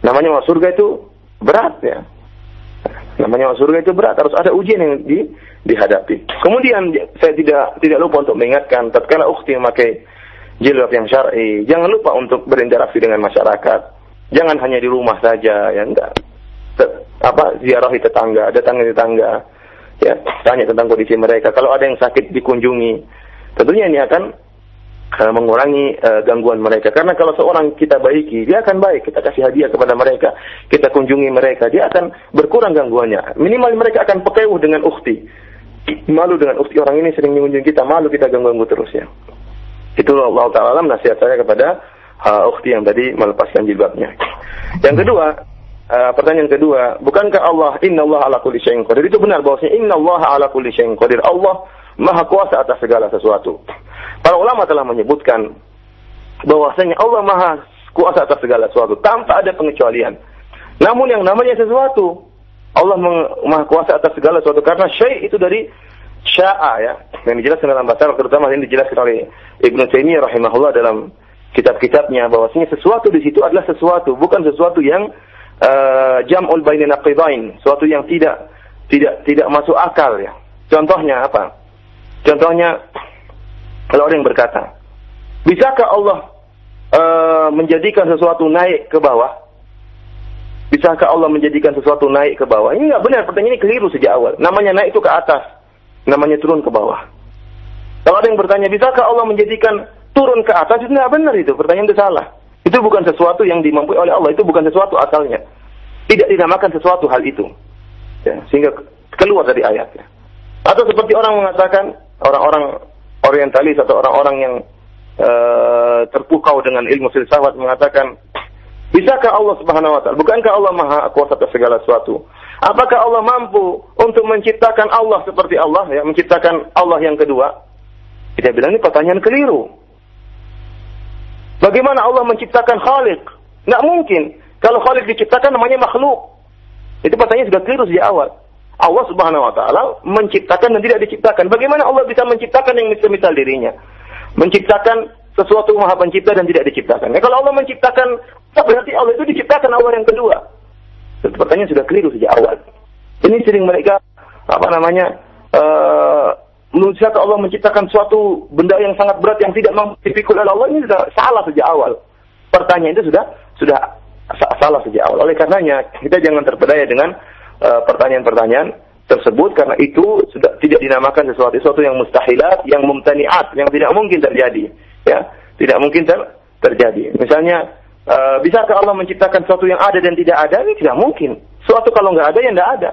Namanya masuk surga itu berat ya. Namanya masuk surga itu berat, harus ada ujian yang di, dihadapi. Kemudian saya tidak tidak lupa untuk mengingatkan tatkala ukhti memakai jilbab yang syar'i, jangan lupa untuk berinteraksi dengan masyarakat. Jangan hanya di rumah saja, ya enggak. Apa ziarahi tetangga, datangi tetangga, ya tanya tentang kondisi mereka. Kalau ada yang sakit dikunjungi, tentunya ini akan mengurangi uh, gangguan mereka. Karena kalau seorang kita baiki, dia akan baik. Kita kasih hadiah kepada mereka, kita kunjungi mereka, dia akan berkurang gangguannya. Minimal mereka akan pekewuh dengan ukhti. Malu dengan ukhti orang ini sering mengunjungi kita, malu kita ganggu-ganggu terus ya. Itu Allah Ta'ala nasihat saya kepada uh, ukhti yang tadi melepaskan jilbabnya. Yang kedua, uh, pertanyaan kedua, bukankah Allah Inna Allah ala kulli syai'in qadir? Itu benar bahwasanya Inna Allah ala kulli syai'in qadir. Allah Maha kuasa atas segala sesuatu. Para ulama telah menyebutkan bahwasanya Allah Maha kuasa atas segala sesuatu tanpa ada pengecualian. Namun yang namanya sesuatu Allah Maha kuasa atas segala sesuatu karena syai itu dari sya'a ya. Yang dijelaskan dalam bahasa Arab terutama ini dijelaskan oleh Ibnu Taimiyah rahimahullah dalam kitab-kitabnya bahwasanya sesuatu di situ adalah sesuatu bukan sesuatu yang uh, jam'ul bainin naqidain, sesuatu yang tidak tidak tidak masuk akal ya. Contohnya apa? Contohnya kalau orang yang berkata, bisakah Allah uh, menjadikan sesuatu naik ke bawah? Bisakah Allah menjadikan sesuatu naik ke bawah? Ini nggak benar, pertanyaan ini keliru sejak awal. Namanya naik itu ke atas namanya turun ke bawah. Kalau ada yang bertanya, bisakah Allah menjadikan turun ke atas? Itu tidak benar itu, pertanyaan itu salah. Itu bukan sesuatu yang dimampu oleh Allah, itu bukan sesuatu asalnya. Tidak dinamakan sesuatu hal itu. Ya, sehingga keluar dari ayatnya. Atau seperti orang mengatakan, orang-orang orientalis atau orang-orang yang uh, terpukau dengan ilmu filsafat mengatakan, bisakah Allah subhanahu wa ta'ala, bukankah Allah maha kuasa atas segala sesuatu? Apakah Allah mampu untuk menciptakan Allah seperti Allah, ya, menciptakan Allah yang kedua? Kita bilang ini pertanyaan keliru. Bagaimana Allah menciptakan Khalik? Tidak mungkin. Kalau Khalik diciptakan namanya makhluk. Itu pertanyaan sudah keliru sejak awal. Allah Subhanahu wa taala menciptakan dan tidak diciptakan. Bagaimana Allah bisa menciptakan yang misal-misal dirinya? Menciptakan sesuatu maha pencipta dan tidak diciptakan. Ya, kalau Allah menciptakan, berarti Allah itu diciptakan Allah yang kedua. Pertanyaan sudah keliru sejak awal. Ini sering mereka apa namanya uh, Allah menciptakan suatu benda yang sangat berat yang tidak mampu dipikul oleh Allah ini sudah salah sejak awal. Pertanyaan itu sudah sudah salah sejak awal. Oleh karenanya kita jangan terpedaya dengan pertanyaan-pertanyaan uh, tersebut karena itu sudah tidak dinamakan sesuatu sesuatu yang mustahilat, yang mumtaniat, yang tidak mungkin terjadi, ya, tidak mungkin ter terjadi. Misalnya Uh, bisakah Allah menciptakan sesuatu yang ada dan tidak ada? Ini tidak mungkin. Suatu kalau nggak ada, ya nggak ada.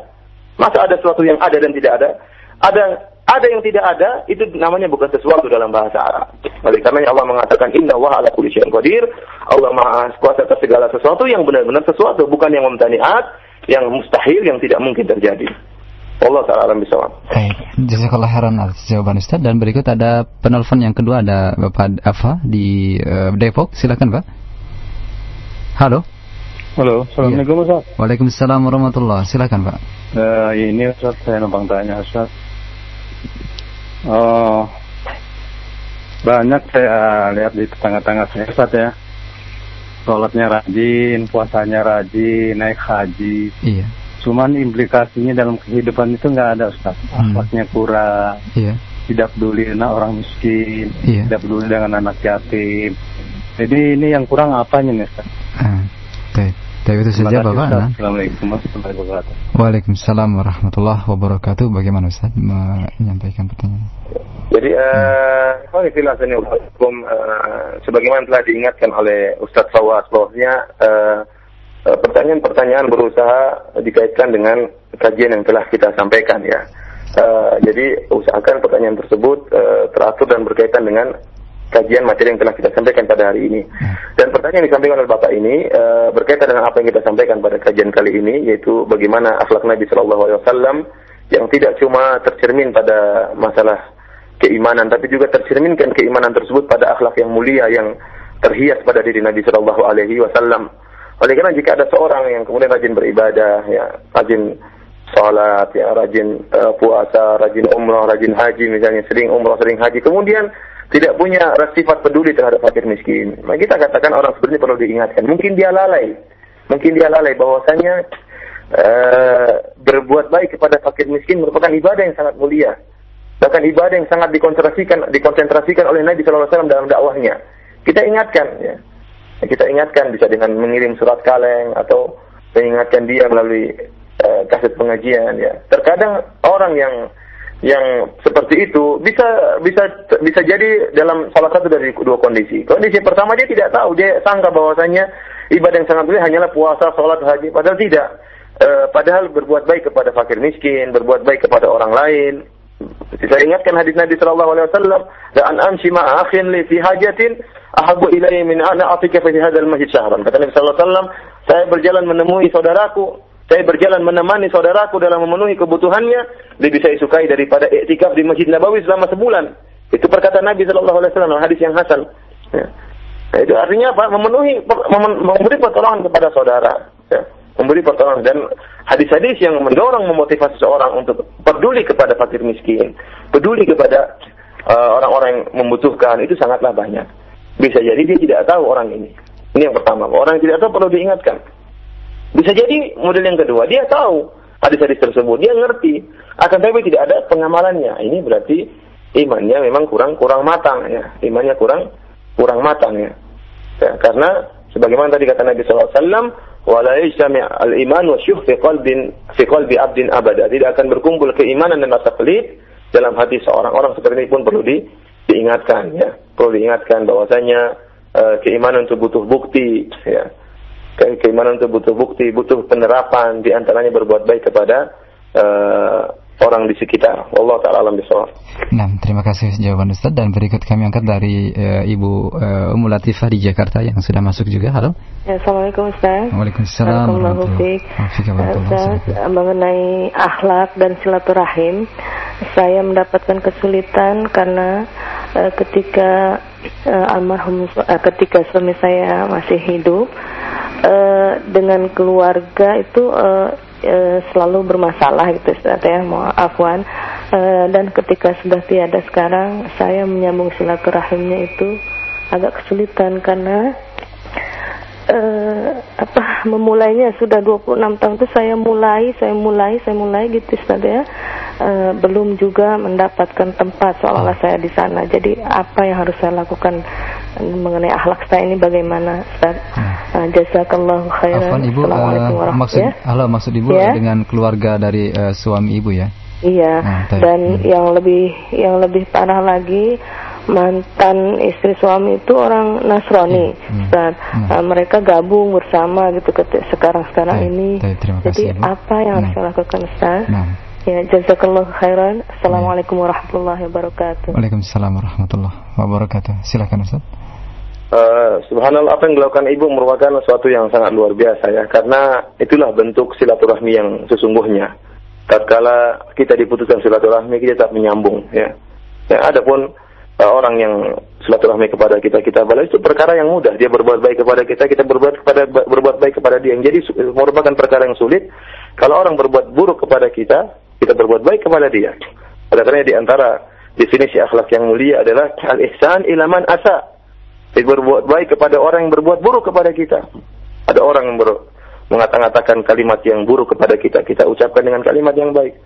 Masa ada sesuatu yang ada dan tidak ada? Ada ada yang tidak ada, itu namanya bukan sesuatu dalam bahasa Arab. Oleh karena Allah mengatakan Inna wa ala kulli syai'in qadir. Allah Maha kuasa atas segala sesuatu yang benar-benar sesuatu, bukan yang memtaniat, yang mustahil, yang tidak mungkin terjadi. Allah taala alam bisawab. Baik, jazakallah khairan atas jawaban Ustaz dan berikut ada penelpon yang kedua ada Bapak Ava di uh, Depok. Silakan, Pak. Halo. Halo, Assalamualaikum ya. Ustaz. Waalaikumsalam warahmatullah. Silakan Pak. Uh, ini Ustaz, saya numpang tanya Ustaz. Oh, banyak saya lihat di tetangga-tetangga saya Ustaz ya. Sholatnya rajin, puasanya rajin, naik haji. Iya. Cuman implikasinya dalam kehidupan itu nggak ada Ustaz. Hmm. Akhlaknya kurang. Iya. Tidak peduli dengan orang miskin. Iya. Tidak peduli dengan anak yatim. Jadi ini yang kurang apanya nih Ustaz? Ah, baik. Tapi itu saja Bapak. Nah. Assalamualaikum warahmatullahi wabarakatuh. Waalaikumsalam warahmatullahi wabarakatuh. Bagaimana Ustaz menyampaikan pertanyaan? Jadi, uh, hukum uh, sebagaimana telah diingatkan oleh Ustaz Fawas bahwasanya uh, pertanyaan-pertanyaan berusaha dikaitkan dengan kajian yang telah kita sampaikan ya. Uh, jadi usahakan pertanyaan tersebut uh, teratur dan berkaitan dengan kajian materi yang telah kita sampaikan pada hari ini. Dan pertanyaan yang disampaikan oleh Bapak ini uh, berkaitan dengan apa yang kita sampaikan pada kajian kali ini, yaitu bagaimana akhlak Nabi Shallallahu Alaihi Wasallam yang tidak cuma tercermin pada masalah keimanan, tapi juga tercerminkan keimanan tersebut pada akhlak yang mulia yang terhias pada diri Nabi Shallallahu Alaihi Wasallam. Oleh karena jika ada seorang yang kemudian rajin beribadah, ya rajin sholat, ya rajin uh, puasa, rajin umrah, rajin haji, misalnya sering umrah, sering haji, kemudian tidak punya sifat peduli terhadap fakir miskin. Maka kita katakan orang seperti ini perlu diingatkan. Mungkin dia lalai. Mungkin dia lalai bahwasanya uh, berbuat baik kepada fakir miskin merupakan ibadah yang sangat mulia. Bahkan ibadah yang sangat dikonsentrasikan dikonsentrasikan oleh Nabi SAW dalam dakwahnya. Kita ingatkan ya. Kita ingatkan bisa dengan mengirim surat kaleng atau mengingatkan dia melalui uh, pengajian ya. Terkadang orang yang yang seperti itu bisa bisa bisa jadi dalam salah satu dari dua kondisi. Kondisi pertama dia tidak tahu, dia sangka bahwasanya ibadah yang sangat mulia hanyalah puasa, sholat, haji, padahal tidak. E, padahal berbuat baik kepada fakir miskin, berbuat baik kepada orang lain, Saya ingatkan hadis Nabi sallallahu alaihi wasallam, "La an amshi li fi hajatin ahabbu ilayya min an a'tika fi hadzal masjid syahran." Kata Nabi sallallahu alaihi wasallam, saya berjalan menemui saudaraku, saya berjalan menemani saudaraku dalam memenuhi kebutuhannya, lebih saya sukai daripada iktikaf di Masjid Nabawi selama sebulan. Itu perkataan Nabi sallallahu alaihi wasallam, hadis yang hasan. Ya. Itu artinya apa? Memenuhi, memberi pertolongan kepada saudara. Ya memberi pertolongan dan hadis-hadis yang mendorong memotivasi seorang untuk peduli kepada fakir miskin, peduli kepada uh, orang-orang uh, yang membutuhkan itu sangatlah banyak. Bisa jadi dia tidak tahu orang ini. Ini yang pertama. Orang yang tidak tahu perlu diingatkan. Bisa jadi model yang kedua, dia tahu hadis-hadis tersebut, dia ngerti, akan tapi tidak ada pengamalannya. Ini berarti imannya memang kurang kurang matang ya, imannya kurang kurang matang ya. ya karena sebagaimana tadi kata Nabi SAW, wala yajtami' al-iman wa syuh fi qalbin fi qalbi 'abdin abada. Tidak akan berkumpul keimanan dan rasa pelit dalam hati seorang orang seperti ini pun perlu di, diingatkan ya. Perlu diingatkan bahwasanya uh, keimanan itu butuh bukti ya. Keimanan itu butuh bukti, butuh penerapan di antaranya berbuat baik kepada uh, orang di sekitar. Allah taala alam bisawab. Nah, terima kasih jawaban Ustaz dan berikut kami angkat dari uh, Ibu uh, Ummu Latifah di Jakarta yang sudah masuk juga. Halo. Ya, Assalamualaikum Ustaz. Waalaikumsalam warahmatullahi wabarakatuh. mengenai akhlak dan silaturahim, saya mendapatkan kesulitan karena uh, ketika uh, almarhum uh, ketika suami saya masih hidup uh, dengan keluarga itu uh, selalu bermasalah gitu Ustaz ya. Maafwan e, dan ketika sudah tiada sekarang saya menyambung silaturahimnya itu agak kesulitan karena e, apa memulainya sudah 26 tahun itu saya mulai saya mulai saya mulai gitu Ustaz ya e, belum juga mendapatkan tempat seolah-olah saya di sana jadi apa yang harus saya lakukan mengenai akhlak saya ini bagaimana Ustaz hmm. Uh, jazakallahu khairan. Ibu, uh, maksud ya? halo maksud Ibu ya? dengan keluarga dari uh, suami Ibu ya? Iya. Nah, dan hmm. yang lebih yang lebih parah lagi mantan istri suami itu orang Nasrani, hmm. dan hmm. Uh, mereka gabung bersama gitu sekarang sekarang ini. Jadi Ibu. apa yang harus saya lakukan Ustaz? Nah. Ya, jazakallah khairan. Assalamualaikum warahmatullahi wabarakatuh. Waalaikumsalam warahmatullahi wabarakatuh. Silakan Ustaz. Uh, subhanallah apa yang dilakukan ibu merupakan sesuatu yang sangat luar biasa ya karena itulah bentuk silaturahmi yang sesungguhnya tatkala kita diputuskan silaturahmi kita tetap menyambung ya ya adapun uh, orang yang silaturahmi kepada kita kita balas itu perkara yang mudah dia berbuat baik kepada kita kita berbuat kepada berbuat baik kepada dia yang jadi merupakan perkara yang sulit kalau orang berbuat buruk kepada kita kita berbuat baik kepada dia oleh karena di antara definisi akhlak yang mulia adalah al ihsan ilaman asa berbuat baik kepada orang yang berbuat buruk kepada kita. Ada orang yang ber, mengatakan kalimat yang buruk kepada kita, kita ucapkan dengan kalimat yang baik.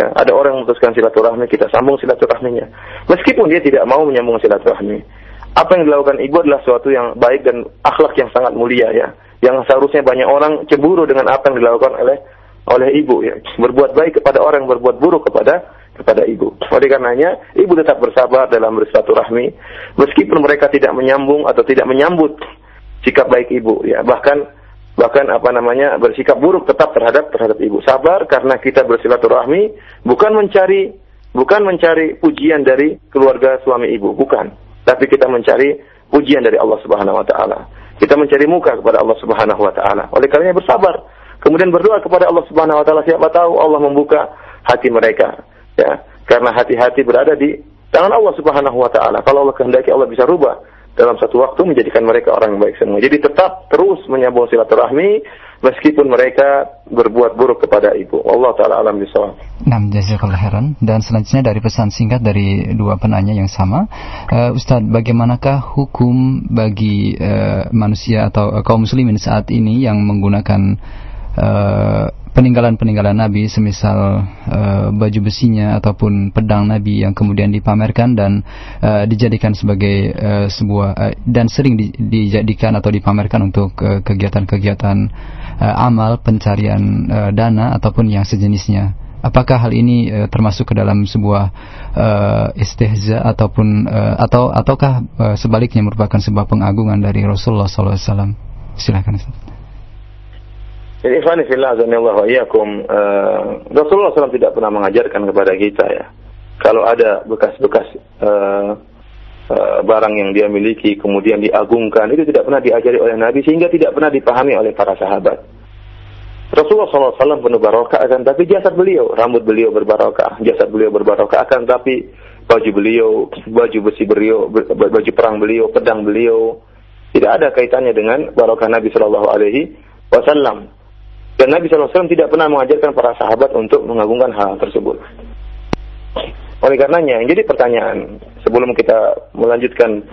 Ya, ada orang yang memutuskan silaturahmi, kita sambung silaturahminya. Meskipun dia tidak mau menyambung silaturahmi. Apa yang dilakukan ibu adalah sesuatu yang baik dan akhlak yang sangat mulia ya. Yang seharusnya banyak orang cemburu dengan apa yang dilakukan oleh oleh ibu ya. Berbuat baik kepada orang berbuat buruk kepada kepada ibu. Oleh karenanya, ibu tetap bersabar dalam bersilaturahmi, meskipun mereka tidak menyambung atau tidak menyambut sikap baik ibu, ya bahkan bahkan apa namanya bersikap buruk tetap terhadap terhadap ibu. Sabar karena kita bersilaturahmi bukan mencari bukan mencari pujian dari keluarga suami ibu, bukan. Tapi kita mencari pujian dari Allah Subhanahu wa taala. Kita mencari muka kepada Allah Subhanahu wa taala. Oleh karenanya bersabar. Kemudian berdoa kepada Allah Subhanahu wa taala siapa tahu Allah membuka hati mereka ya karena hati-hati berada di tangan Allah Subhanahu wa taala. Kalau Allah kehendaki Allah bisa rubah dalam satu waktu menjadikan mereka orang baik semua. Jadi tetap terus menyambung silaturahmi meskipun mereka berbuat buruk kepada ibu. Allah taala alam bisawab. Nah, jazakallah khairan. Dan selanjutnya dari pesan singkat dari dua penanya yang sama, uh, Ustadz, bagaimanakah hukum bagi uh, manusia atau uh, kaum muslimin saat ini yang menggunakan peninggalan-peninggalan Nabi semisal uh, baju besinya ataupun pedang Nabi yang kemudian dipamerkan dan uh, dijadikan sebagai uh, sebuah uh, dan sering di, dijadikan atau dipamerkan untuk kegiatan-kegiatan uh, amal pencarian uh, dana ataupun yang sejenisnya. Apakah hal ini uh, termasuk ke dalam sebuah uh, istihza ataupun uh, atau ataukah uh, sebaliknya merupakan sebuah pengagungan dari Rasulullah SAW? Silakan Ustaz. Jadi ikhwani fillah azanillah wa iyyakum uh, Rasulullah SAW tidak pernah mengajarkan kepada kita ya kalau ada bekas-bekas uh, uh, barang yang dia miliki kemudian diagungkan itu tidak pernah diajari oleh Nabi sehingga tidak pernah dipahami oleh para sahabat. Rasulullah SAW penuh barokah akan tapi jasad beliau, rambut beliau berbarokah, jasad beliau berbarokah akan tapi baju beliau, baju besi beliau, baju perang beliau, pedang beliau tidak ada kaitannya dengan barokah Nabi Shallallahu Alaihi Wasallam. Dan Nabi SAW tidak pernah mengajarkan para sahabat untuk mengagungkan hal tersebut. Oleh karenanya, yang jadi pertanyaan sebelum kita melanjutkan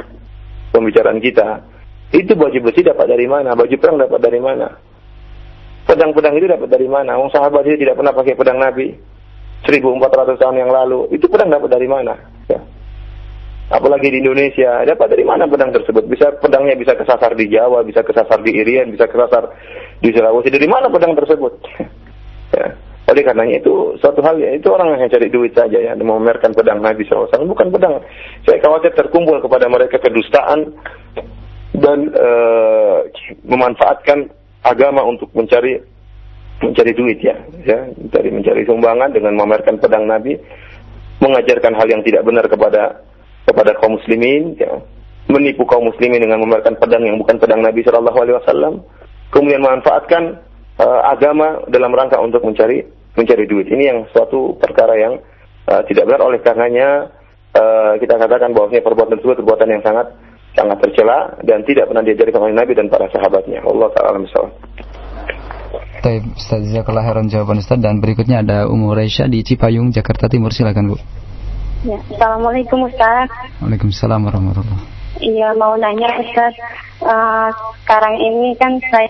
pembicaraan kita, itu baju besi dapat dari mana? Baju perang dapat dari mana? Pedang-pedang itu dapat dari mana? Wong sahabat itu tidak pernah pakai pedang Nabi. 1400 tahun yang lalu. Itu pedang dapat dari mana? Ya. Apalagi di Indonesia, dapat dari mana pedang tersebut? Bisa pedangnya bisa kesasar di Jawa, bisa kesasar di Irian, bisa kesasar di Sulawesi. Dari mana pedang tersebut? ya. Oleh karenanya itu suatu hal ya, itu orang yang cari duit saja ya, memamerkan pedang Nabi SAW. Bukan pedang. Saya khawatir terkumpul kepada mereka kedustaan dan uh, memanfaatkan agama untuk mencari mencari duit ya, ya, mencari mencari sumbangan dengan memamerkan pedang Nabi, mengajarkan hal yang tidak benar kepada kepada kaum muslimin, ya, menipu kaum muslimin dengan memamerkan pedang yang bukan pedang Nabi Shallallahu Alaihi Wasallam, kemudian memanfaatkan uh, agama dalam rangka untuk mencari mencari duit. Ini yang suatu perkara yang uh, tidak benar oleh karenanya uh, kita katakan bahwasanya perbuatan tersebut perbuatan yang sangat sangat tercela dan tidak pernah diajarkan oleh Nabi dan para sahabatnya. Allah taala misalnya. Baik, Ustaz Jazakallah khairan jawaban Ustaz dan berikutnya ada Umur Raisya di Cipayung, Jakarta Timur. Silakan Bu. Ya, Assalamualaikum Ustaz. Waalaikumsalam warahmatullahi Iya, mau nanya Ustaz, uh, sekarang ini kan saya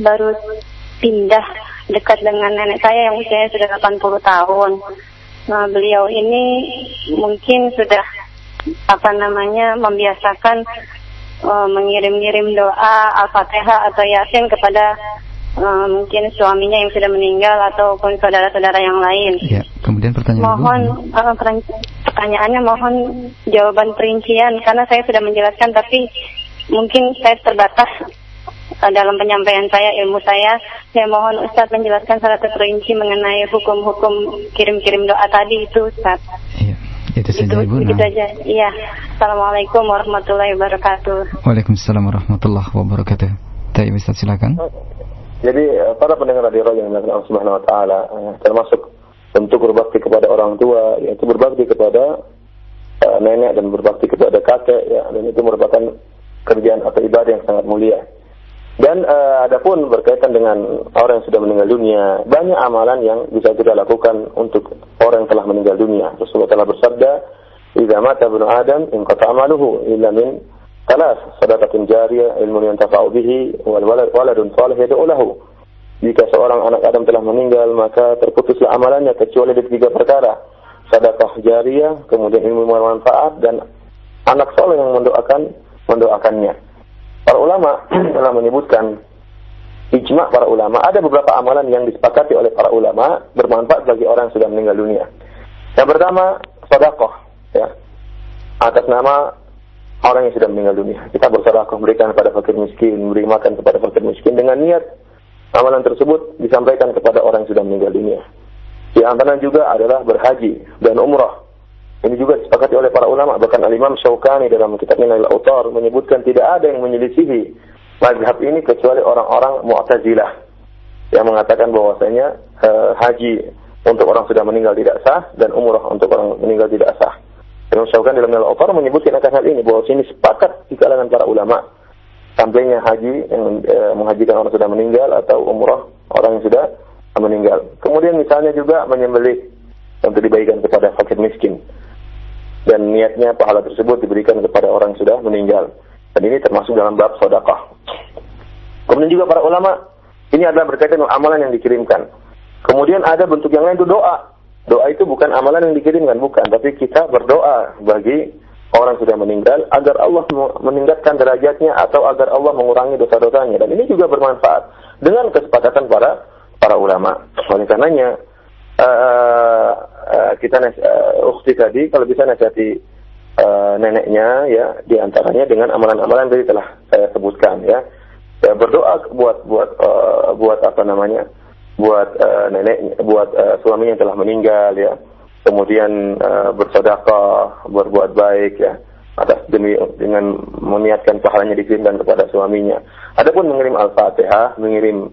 baru pindah dekat dengan nenek saya yang usianya sudah 80 tahun. Nah, beliau ini mungkin sudah apa namanya membiasakan uh, mengirim-ngirim doa al-fatihah atau yasin kepada uh, mungkin suaminya yang sudah meninggal ataupun saudara-saudara yang lain. Ya, kemudian pertanyaan mohon uh, pertanyaannya mohon jawaban perincian karena saya sudah menjelaskan tapi mungkin saya terbatas uh, dalam penyampaian saya ilmu saya saya mohon Ustadz menjelaskan secara terperinci mengenai hukum-hukum kirim-kirim doa tadi itu Ustadz. Iya. Itu saja Ibu. Itu saja. Iya. Assalamualaikum warahmatullahi wabarakatuh. Waalaikumsalam warahmatullahi wabarakatuh. Taib Ustaz silakan. Jadi eh, para pendengar radio yang dimuliakan Allah Subhanahu wa taala termasuk bentuk berbakti kepada orang tua yaitu berbakti kepada uh, nenek dan berbakti kepada kakek ya dan itu merupakan kerjaan atau ibadah yang sangat mulia. Dan uh, adapun berkaitan dengan orang yang sudah meninggal dunia, banyak amalan yang bisa kita lakukan untuk orang yang telah meninggal dunia. Rasulullah telah bersabda, "Idza mata ibnu Adam, inqata amaluhu illa min jariyah, ilmun yantafa'u bihi, wal waladun salih yad'u lahu." Jika seorang anak Adam telah meninggal, maka terputuslah amalannya kecuali di tiga perkara. Sedekah jariyah, kemudian ilmu bermanfaat dan anak soleh yang mendoakan mendoakannya. Para ulama telah menyebutkan ijma para ulama ada beberapa amalan yang disepakati oleh para ulama bermanfaat bagi orang yang sudah meninggal dunia. Yang pertama, sedekah ya. Atas nama orang yang sudah meninggal dunia. Kita bersedekah memberikan kepada fakir miskin, memberi makan kepada fakir miskin dengan niat amalan tersebut disampaikan kepada orang yang sudah meninggal dunia. Di antara juga adalah berhaji dan umrah. Ini juga disepakati oleh para ulama, bahkan Al-Imam Syaukani dalam kitabnya Nail Autar menyebutkan tidak ada yang menyelisihi mazhab ini kecuali orang-orang Mu'tazilah yang mengatakan bahwasanya uh, haji untuk orang sudah meninggal tidak sah dan umrah untuk orang meninggal tidak sah. Imam Syaukani dalam Nail Autar menyebutkan akan hal ini bahwa ini sepakat di kalangan para ulama sampainya haji yang uh, menghajikan orang sudah meninggal atau umrah orang yang sudah meninggal. Kemudian misalnya juga menyembelih untuk dibagikan kepada fakir miskin dan niatnya pahala tersebut diberikan kepada orang yang sudah meninggal. Dan ini termasuk dalam bab sodakah. Kemudian juga para ulama, ini adalah berkaitan dengan amalan yang dikirimkan. Kemudian ada bentuk yang lain itu doa. Doa itu bukan amalan yang dikirimkan, bukan. Tapi kita berdoa bagi orang sudah meninggal agar Allah meningkatkan derajatnya atau agar Allah mengurangi dosa-dosanya. Dan ini juga bermanfaat dengan kesepakatan para para ulama. Oleh karenanya, uh, uh, kita uh, ukti tadi kalau bisa nasihati uh, neneknya ya di antaranya dengan amalan-amalan tadi telah saya sebutkan ya. ya berdoa buat buat uh, buat apa namanya buat uh, nenek buat uh, suaminya yang telah meninggal ya kemudian uh, bersedekah, berbuat baik ya atas demi dengan meniatkan pahalanya dikirimkan kepada suaminya. Adapun mengirim Al-Fatihah, mengirim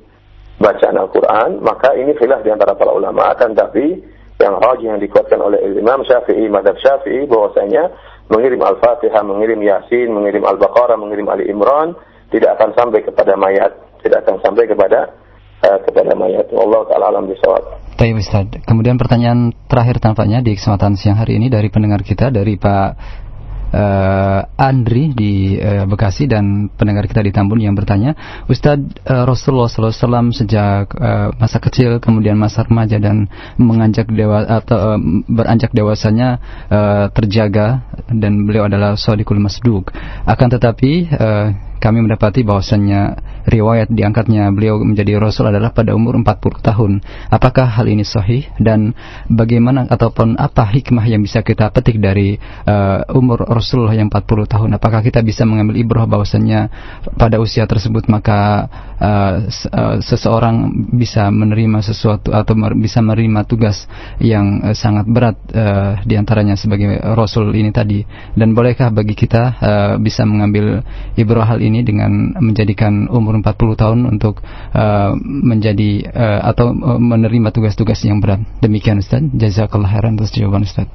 bacaan Al-Quran, maka ini khilaf di antara para ulama. Akan tapi yang rajih yang dikuatkan oleh Imam Syafi'i, Madhab Syafi'i, bahwasanya mengirim Al-Fatihah, mengirim Yasin, mengirim Al-Baqarah, mengirim Ali Imran, tidak akan sampai kepada mayat, tidak akan sampai kepada uh, kepada mayat. Allah taala alam bisawab. Baik Ustaz. Kemudian pertanyaan terakhir tampaknya di kesempatan siang hari ini dari pendengar kita dari Pak uh, Andri di uh, Bekasi dan pendengar kita di Tambun yang bertanya, Ustadz uh, Rasulullah SAW sejak uh, masa kecil kemudian masa remaja dan menganjak dewa atau uh, beranjak dewasanya uh, terjaga dan beliau adalah Sadiqul Masduk. Akan tetapi uh, kami mendapati bahwasannya riwayat diangkatnya beliau menjadi rasul adalah pada umur 40 tahun. Apakah hal ini sahih dan bagaimana ataupun apa hikmah yang bisa kita petik dari uh, umur Rasulullah yang 40 tahun? Apakah kita bisa mengambil ibrah bahwasannya pada usia tersebut maka uh, uh, seseorang bisa menerima sesuatu atau bisa menerima tugas yang uh, sangat berat uh, di antaranya sebagai rasul ini tadi dan bolehkah bagi kita uh, bisa mengambil ibrah hal ini dengan menjadikan umur 40 tahun untuk uh, menjadi uh, atau uh, menerima tugas-tugas yang berat. Demikian Ustaz. Jazakallah khairan atas jawaban Ustaz.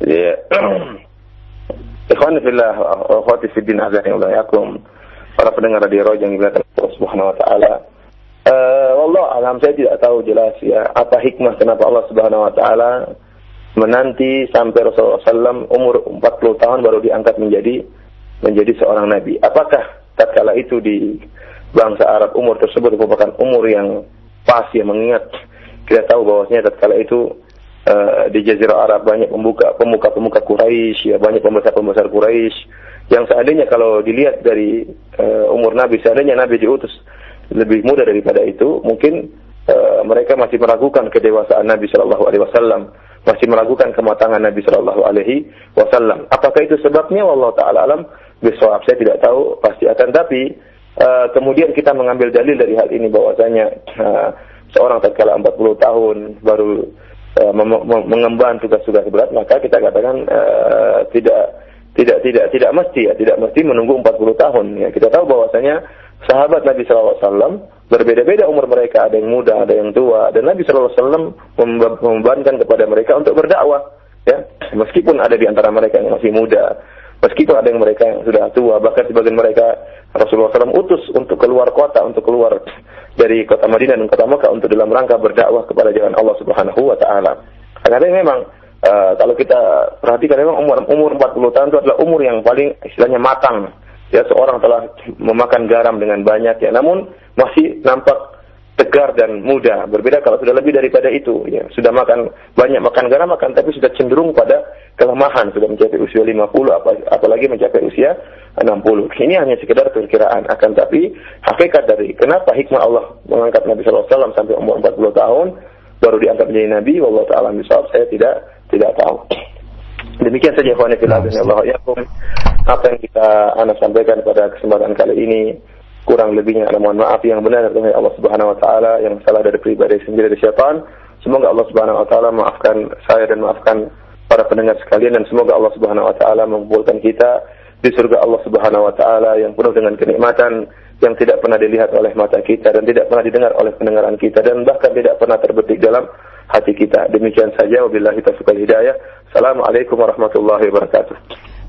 Ya. Allah. Para pendengar radio Roja yang dimuliakan Allah Subhanahu wa taala. Wallah alam saya tidak tahu jelas ya apa hikmah kenapa Allah Subhanahu wa taala menanti sampai Rasulullah SAW umur 40 tahun baru diangkat menjadi menjadi seorang nabi. Apakah tatkala itu di bangsa Arab umur tersebut merupakan umur yang pas ya mengingat? Kita tahu bahwasanya tatkala itu uh, di Jazirah Arab banyak pembuka pemuka-pemuka Quraisy ya banyak pembesar-pembesar Quraisy. Yang seandainya kalau dilihat dari uh, umur Nabi seandainya Nabi diutus lebih muda daripada itu mungkin uh, mereka masih meragukan kedewasaan Nabi Shallallahu Alaihi Wasallam masih meragukan kematangan Nabi Shallallahu Alaihi Wasallam. Apakah itu sebabnya? Allah Taala alam bisawab saya tidak tahu pasti akan. Tapi uh, kemudian kita mengambil dalil dari hal ini bahwasanya uh, seorang tatkala 40 tahun baru uh, mengemban tugas-tugas berat maka kita katakan uh, tidak tidak tidak tidak mesti ya tidak mesti menunggu 40 tahun ya. Kita tahu bahwasanya sahabat Nabi SAW berbeda-beda umur mereka. Ada yang muda ada yang tua. Dan Nabi SAW membebankan kepada mereka untuk berdakwah ya. Meskipun ada di antara mereka yang masih muda Meskipun ada yang mereka yang sudah tua, bahkan sebagian mereka Rasulullah SAW utus untuk keluar kota, untuk keluar dari kota Madinah dan kota Mekah untuk dalam rangka berdakwah kepada jalan Allah Subhanahu wa taala. Karena memang uh, kalau kita perhatikan memang umur umur 40 tahun itu adalah umur yang paling istilahnya matang. Ya seorang telah memakan garam dengan banyak ya, namun masih nampak tegar dan muda. Berbeda kalau sudah lebih daripada itu, ya sudah makan banyak makan garam makan tapi sudah cenderung pada kelemahan, sudah mencapai usia 50 apa, apalagi mencapai usia 60. Ini hanya sekedar perkiraan akan tapi hakikat dari kenapa hikmah Allah mengangkat Nabi SAW sampai umur 40 tahun baru diangkat menjadi nabi wallahu taala misal saya tidak tidak tahu. Demikian saja ikhwan fillah Allah yakum. Apa yang kita anak sampaikan pada kesempatan kali ini kurang lebihnya ada mohon maaf yang benar dari Allah Subhanahu wa taala yang salah dari pribadi sendiri dari syaitan semoga Allah Subhanahu wa taala maafkan saya dan maafkan para pendengar sekalian dan semoga Allah Subhanahu wa taala mengumpulkan kita di surga Allah Subhanahu wa taala yang penuh dengan kenikmatan yang tidak pernah dilihat oleh mata kita dan tidak pernah didengar oleh pendengaran kita dan bahkan tidak pernah terbetik dalam hati kita. Demikian saja wabillahi taufiq hidayah. Assalamualaikum warahmatullahi wabarakatuh.